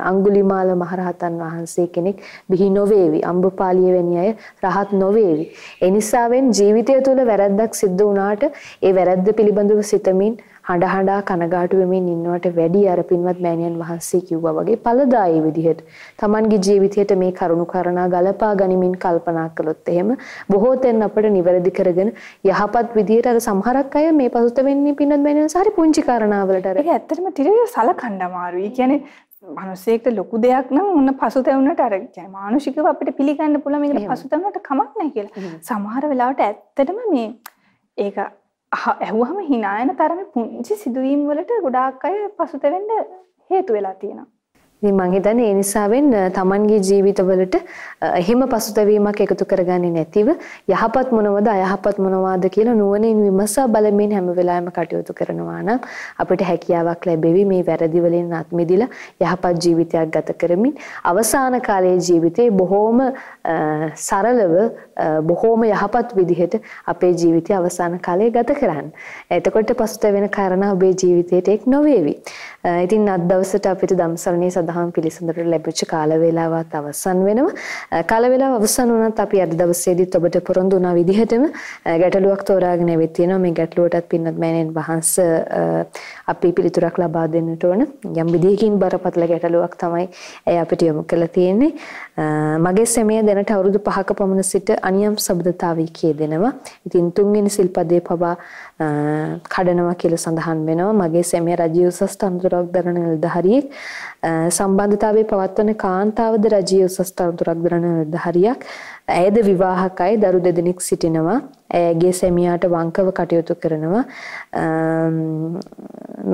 අඟුලිමාල මහරහතන් වහන්සේ කෙනෙක් බිහි නොවේවි. අම්බපාලිය වැනි අය රහත් නොවේවි. ඒ නිසාවෙන් ජීවිතය තුළ වැරැද්දක් සිද්ධ වුණාට ඒ වැරැද්ද පිළිබඳව සිතමින් හඬ හඬා කනගාටු වෙමින් ඉන්නවට වැඩි අර පින්වත් මෑණියන් වහන්සේ කිව්වා වගේ ඵලදායී විදිහට Tamanගේ ජීවිතයට මේ කරුණු කරනා ගලපා ගනිමින් කල්පනා කළොත් එහෙම බොහෝ තෙන් අපිට නිවැරදි කරගෙන යහපත් විදිහට අර සමහරක් අය මේ පසුත වෙන්නේ පින්වත් මෑණියන් සාරි පුංචි කාරණාවලට අර ඒක ඇත්තටම තිරේ සලකන්න අමාරුයි. කියන්නේ මිනිස්සෙක්ට ලොකු දෙයක් නම් ඔන්න පසුතැවුනට අර කියන්නේ මානසිකව අපිට පිළිගන්න පුළුවන් මේකට පසුතැවුනට කමක් නැහැ කියලා. සමහර වෙලාවට ඇත්තටම මේ ඒක ඇහුවහම hina යන තරමේ පුංචි සිදුවීම් වලට ගොඩාක් අය පසුතැවෙන්න හේතු වෙලා තියෙනවා. ඉතින් මං හිතන්නේ ඒ නිසාවෙන් තමන්ගේ ජීවිතවලට එහෙම පසුතැවීමක් එකතු කරගන්නේ නැතිව යහපත් මොනවද අයහපත් මොනවද කියලා නුවණින් විමසා බලමින් හැම වෙලාවෙම කටයුතු කරනවා නම් අපිට හැකියාවක් ලැබෙවි මේ වැරදි වලින් අත් මිදලා යහපත් ජීවිතයක් ගත කරමින් අවසාන කාලයේ ජීවිතේ බොහෝම සරලව බොහෝම යහපත් විදිහට අපේ ජීවිතය අවසාන කාලයේ ගත කරන්න. එතකොට පසුතැවෙන කාරණා ඔබේ ජීවිතයට එක් නොවේවි. ඉතින් අද දවසට අපිට ධම්සරණේ සදහම් පිළිසඳරට ලැබිච්ච කාල වේලාවත් අවසන් වෙනවා. කාල වේලාව අවසන් වුණත් අපි අද දවසේදීත් ඔබට පොරොන්දු වුණා විදිහටම ගැටලුවක් තෝරාගෙන ඇවිත් තියෙනවා. මේ ගැටලුවටත් පින්නත් මෑණෙන් වහන්සේ අපි පිළිතුරක් ලබා දෙන්නට ඕන. යම් විදිහකින් බරපතල ගැටලුවක් තමයි ඇය අපිට යොමු කළා තියෙන්නේ. මගේ සැමියා දැනට අවුරුදු 5ක පමණ සිට අනියම් සබඳතාවී කියදෙනවා. ඉතින් තුන්වෙනි සිල්පදේ පවා කඩනවා කියලා සඳහන් වෙනවා. මගේ සැමියා රජීව උසස් තනතුරක් දරන නිලධාරියෙක්. සම්බන්ධතාවයේ පවත්වන කාන්තාවද රජීය උසස් තනතුරක් දරන නිලධාරියක්. ඇයද විවාහකයි දරු දෙදෙනෙක් සිටිනවා. ඇයගේ සැමියාට වංකව කටයුතු කරනවා.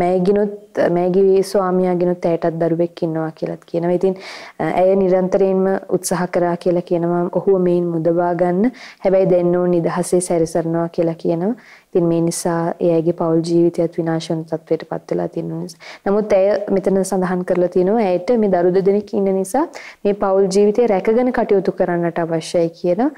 මෑගිනොත් මෑගේ ස්වාමියාගෙනුත් ඇයටත් දරුවෙක් ඉන්නවා කියලාත් කියනවා. ඉතින් ඇය නිරන්තරයෙන්ම උත්සාහ කරා කියලා කියනවා ඔහුව මේන් මුදවා ගන්න. හැබැයි දෙන්නෝ නිදහසේ සැරිසරනවා කියලා කියනවා. ඉතින් මේ නිසා එයාගේ පෞල් ජීවිතයත් විනාශ වෙන තත්වයට පත් වෙලා තියෙන නිසා. නමුත් ඇය මෙතන සඳහන් කරලා තියෙනවා ඇයට මේ දරු දෙදෙනෙක් ඉන්න නිසා මේ පෞල් ජීවිතය රැකගෙන කටයුතු කරන්නට අවශ්‍යයි කියලා.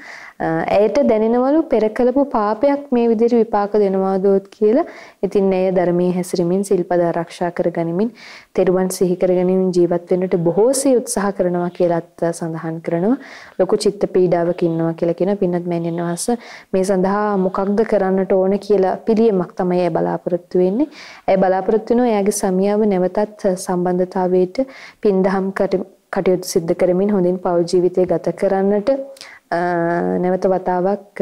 ඇයට දැනෙනවලු පෙර කළපු පාපයක් මේ විදිහට විපාක දෙනවාදෝත් කියලා. ඉතින් ඇය ධර්මයේ හැසිරෙමින් සිල්පද ආරක්ෂා කරගනිමින් තෙරුවන් සිහි කරගනිමින් ජීවත් වෙන්නට බොහෝසේ උත්සාහ කරනවා කියලාත් සඳහන් කරනවා. ලොකු චිත්ත පීඩාවක ඉන්නවා කියලා කියන පින්නත් මෑණියන් වහන්සේ මේ සඳහා මොකක්ද කරන්නට ඕන කියලා පිළියමක් තමයි ඇය බලාපොරොත්තු වෙන්නේ. ඇය බලාපොරොත්තු වෙනවා එයාගේ සමියාව නැවතත් සම්බන්ධතාවයට පින්දහම් කටයුතු සිද්ධ කරමින් හොඳින් පෞල් ජීවිතය ගත කරන්නට නැවත වතාවක්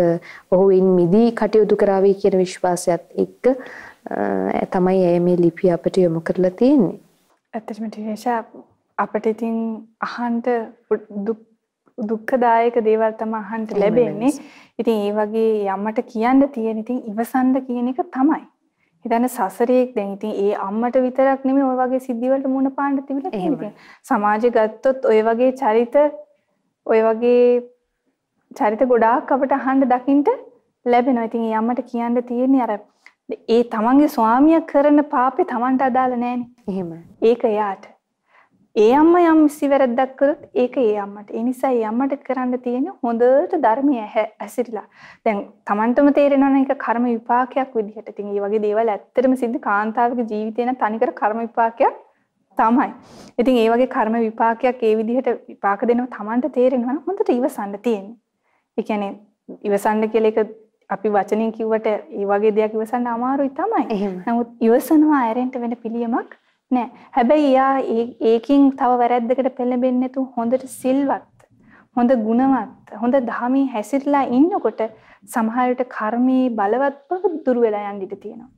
ඔහුින් මිදී කටයුතු කරાવી කියන විශ්වාසයත් එක්ක තමයි ඇය මේ ලිපිය අපට යොමු කරලා තියෙන්නේ. ඇත්තටම ටිනේෂා අපිට ඉතින් අහන්න දුක්ඛදායක දේවල් තමයි අහන්න ලැබෙන්නේ. ඉතින් ඒ වගේ යම්මට කියන්න තියෙන ඉතින් ඉවසන්න කියන එක තමයි. හිතන්න සසරේ දැන් ඉතින් ඒ අම්මට විතරක් නෙමෙයි ওই වගේ සිද්ධි වලට මුණ පාන්න තිබිලා තියෙන්නේ. සමාජෙ ගත්තොත් ওই වගේ චරිත ওই වගේ චරිත ගොඩාක් අපිට අහන්න දකින්න ලැබෙනවා. ඉතින් ඒ අම්මට කියන්න තියෙන්නේ අර ඒ තමන්ගේ ස්වාමියා කරන පාපේ තමන්ට අදාළ නෑනේ. එහෙම. ඒක එයාට. ඒ අම්මා යම් සිවැරද්දක් කළොත් ඒක ඒ අම්මට. ඒ නිසා ඒ අම්මට කරන්න තියෙන්නේ හොඳට ධර්මයේ ඇසිරලා. දැන් Tamanටම තේරෙනවනේ ඒක කර්ම විපාකයක් විදිහට. ඉතින් මේ වගේ දේවල් ඇත්තටම සිද්ධ කාන්තාවගේ ජීවිතේ නම් තනිකර කර්ම විපාකයක් තමයි. ඉතින් ඒ වගේ කර්ම විපාකයක් ඒ විදිහට විපාක දෙනවා Tamanට තේරෙනවා හොඳට ඉවසන්න තියෙන්නේ. ඒ කියන්නේ ඉවසන්න කියලා එක අපි වචනෙන් කිව්වට ඒ වගේ දෙයක් ඉවසන්න අමාරුයි තමයි. නමුත් ඉවසනවා ඇරෙන්න වෙන පිළියමක් නෑ. හැබැයි එයා ඒකින් තව වැරැද්දකට පෙළඹෙන්නේ නැතුව හොඳට සිල්වත්, හොඳ ගුණවත්, හොඳ ධාමී හැසිරලා ඉන්නකොට සමහර විට කර්මයේ බලවත් බව දුර වෙලා යන්න ඉඩ තියෙනවා.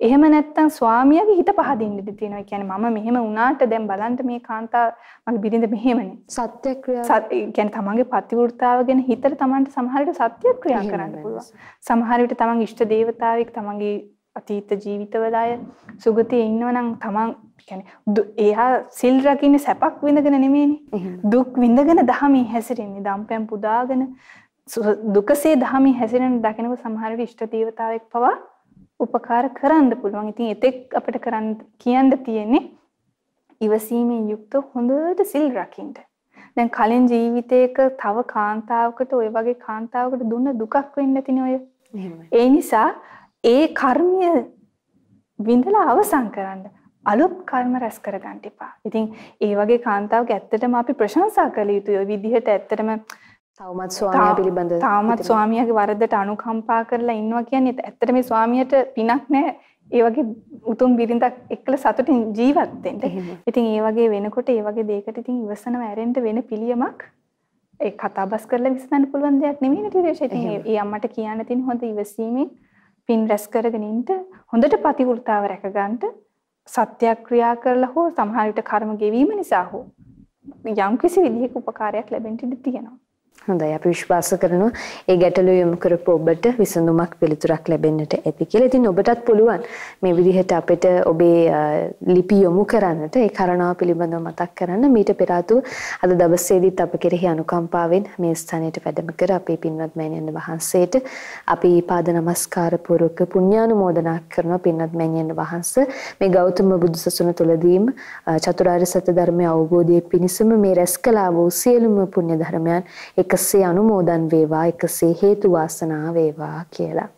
එහෙම නැත්තම් ස්වාමියාගේ හිත පහදින්න ඉඩ තියෙනවා. ඒ කියන්නේ මම මෙහෙම වුණාට දැන් බලන්න මේ කාන්තාව මගේ බිරිඳ මෙහෙමනේ. සත්‍යක්‍රියා. සත්‍ය කියන්නේ තමන්ගේ පතිවෘත්තාව ගැන හිතට තමන්ට සමහර විට සත්‍යක්‍රියා කරන්න පුළුවන්. සමහර විට තමන්ගේ ඉෂ්ට දේවතාවෙක් තමන්ගේ අතීත ජීවිතවල අය සුගතියේ ඉන්නවනම් තමන් කියන්නේ එයා සිල් රකින්නේ සැපක් විඳගෙන නෙමෙයිනේ. දුක් විඳගෙන දහමී හැසිරෙන්නේ. දම්පැන් පුදාගෙන දුකසේ දහමී හැසිරෙන දකිනකොට සමහර විට ඉෂ්ට දේවතාවෙක් පවා උපකාර කරන්න පුළුවන්. ඉතින් එතෙක් අපිට කරන්න කියන්න තියෙන්නේ ඉවසීමෙන් යුක්ත හොඳට සිල් රකින්න. දැන් කලින් ජීවිතයක තව කාන්තාවකට ওই වගේ කාන්තාවකට දුන්න දුකක් වෙන්න තිනේ ඔය. ඒ නිසා ඒ කර්මය විඳලා අවසන් කරන්න අලුත් කර්ම රැස් කරගන්න එපා. ඉතින් ඒ වගේ කාන්තාවක ඇත්තටම අපි ප්‍රශංසා කළ යුතුයි. ඔය විදිහට ඇත්තටම තවමත් ස්වාමියා පිළිබඳ තාමත් ස්වාමියාගේ වරදට අනුකම්පා කරලා ඉන්නවා කියන්නේ ඇත්තට මේ ස්වාමියාට පිනක් නැහැ. ඒ වගේ උතුම් බිරිඳක් එක්කලා සතුටින් ජීවත් වෙන්න. ඉතින් ඒ වගේ වෙනකොට ඒ වගේ දෙයකට ඉතින් ඉවසනව ඇරෙන්න වෙන පිළියමක් ඒ කතාබස් කරලා විසඳන්න පුළුවන් දෙයක් නෙමෙයි නේද? ඒ අම්මට කියන්න තියෙන හොඳ ඉවසීමෙන් පින් රැස් කරගෙන ඉන්න හොඳට ප්‍රතිවෘතාව රැකගන්න සත්‍යක්‍රියා කරලා හෝ සමහර විට කර්ම ගෙවීම නිසා හෝ යම්කිසි විදිහක උපකාරයක් ලැබෙන්න ඉඩ තියෙනවා. හොඳයි අපි විශ්වාස කරනවා ඒ ගැටලුව යොමු කරපු ඔබට විසඳුමක් පිළිතුරක් ලැබෙන්නට ඇති කියලා. ඉතින් ඔබටත් පුළුවන් මේ විදිහට අපිට ඔබේ ලිපි යොමු කරන්නට ඒ කරණාව පිළිබඳව මතක් කරන්න මීට පෙර අද දවසේදීත් අප කෙරෙහි අනුකම්පාවෙන් මේ ස්ථානයට වැඩම කර අපේ පින්වත් මෑණියන් වහන්සේට අපි පාද නමස්කාර පූර්වක පුණ්‍යානුමෝදනා කරන පින්වත් මෑණියන් වහන්සේ මේ ගෞතම බුදුසසුන තුලදීම චතුරාර්ය සත්‍ය ධර්මය අවබෝධයේ පිණිසම මේ රැස් කළා වූ සියලුම පුණ්‍ය ධර්මයන් එකසේ අනුමෝදන් වේවා එකසේ හේතු වාසනා වේවා කියලා.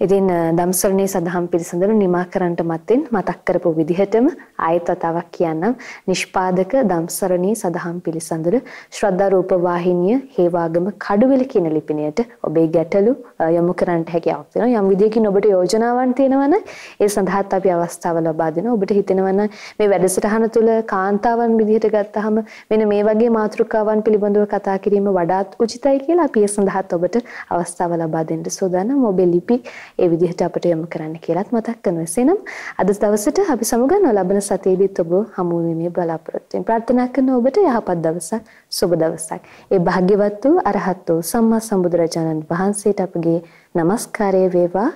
ඉතින් දම්සරණේ සදහම් පිළිසඳර නිමා කරන්නට මත්තෙන් මතක් කරපු විදිහටම ආයෙත් වතාවක් කියන්නම්. නිෂ්පාදක දම්සරණේ සදහම් පිළිසඳර ශ්‍රද්ධා රූප වාහිනිය හේවාගම කඩුවෙල කියන ලිපිණයට ඔබේ ගැටලු යොමු කරන්නට හැකියාවක් තියෙනවා. යම් විදියකින් ඔබට යෝජනාවන් තියෙනවනම් ඒ සඳහාත් අපි අවස්ථාව ලබා දෙනවා. ඔබට හිතෙනවනම් මේ වැඩසටහන තුළ කාන්තාවන් විදිහට ගත්තාම මෙන්න මේ වගේ මාතෘකාවන් පිළිබඳව කතා කිරීම වඩාත් උචිතයි කියලා අපි ඒ සඳහාත් ඔබට අවස්ථාව ලබා දෙන්න සූදානම්. ඔබේ ලිපි ඒ විදිහට අපට යොමු කරන්න කියලාත් මතක් කරනවා. එසේනම් අද දවසට අපි සමුගන්නවා ලබන සතියේදීත් ඔබ හමු වීමේ බලාපොරොත්තු වෙන ප්‍රාර්ථනා කරන ඔබට යහපත් දවසක් සුබ දවසක්. ඒ භාග්‍යවත් වූ අරහත් වූ සම්මා සම්බුදුරජාණන් වහන්සේට අපගේ নমස්කාරය වේවා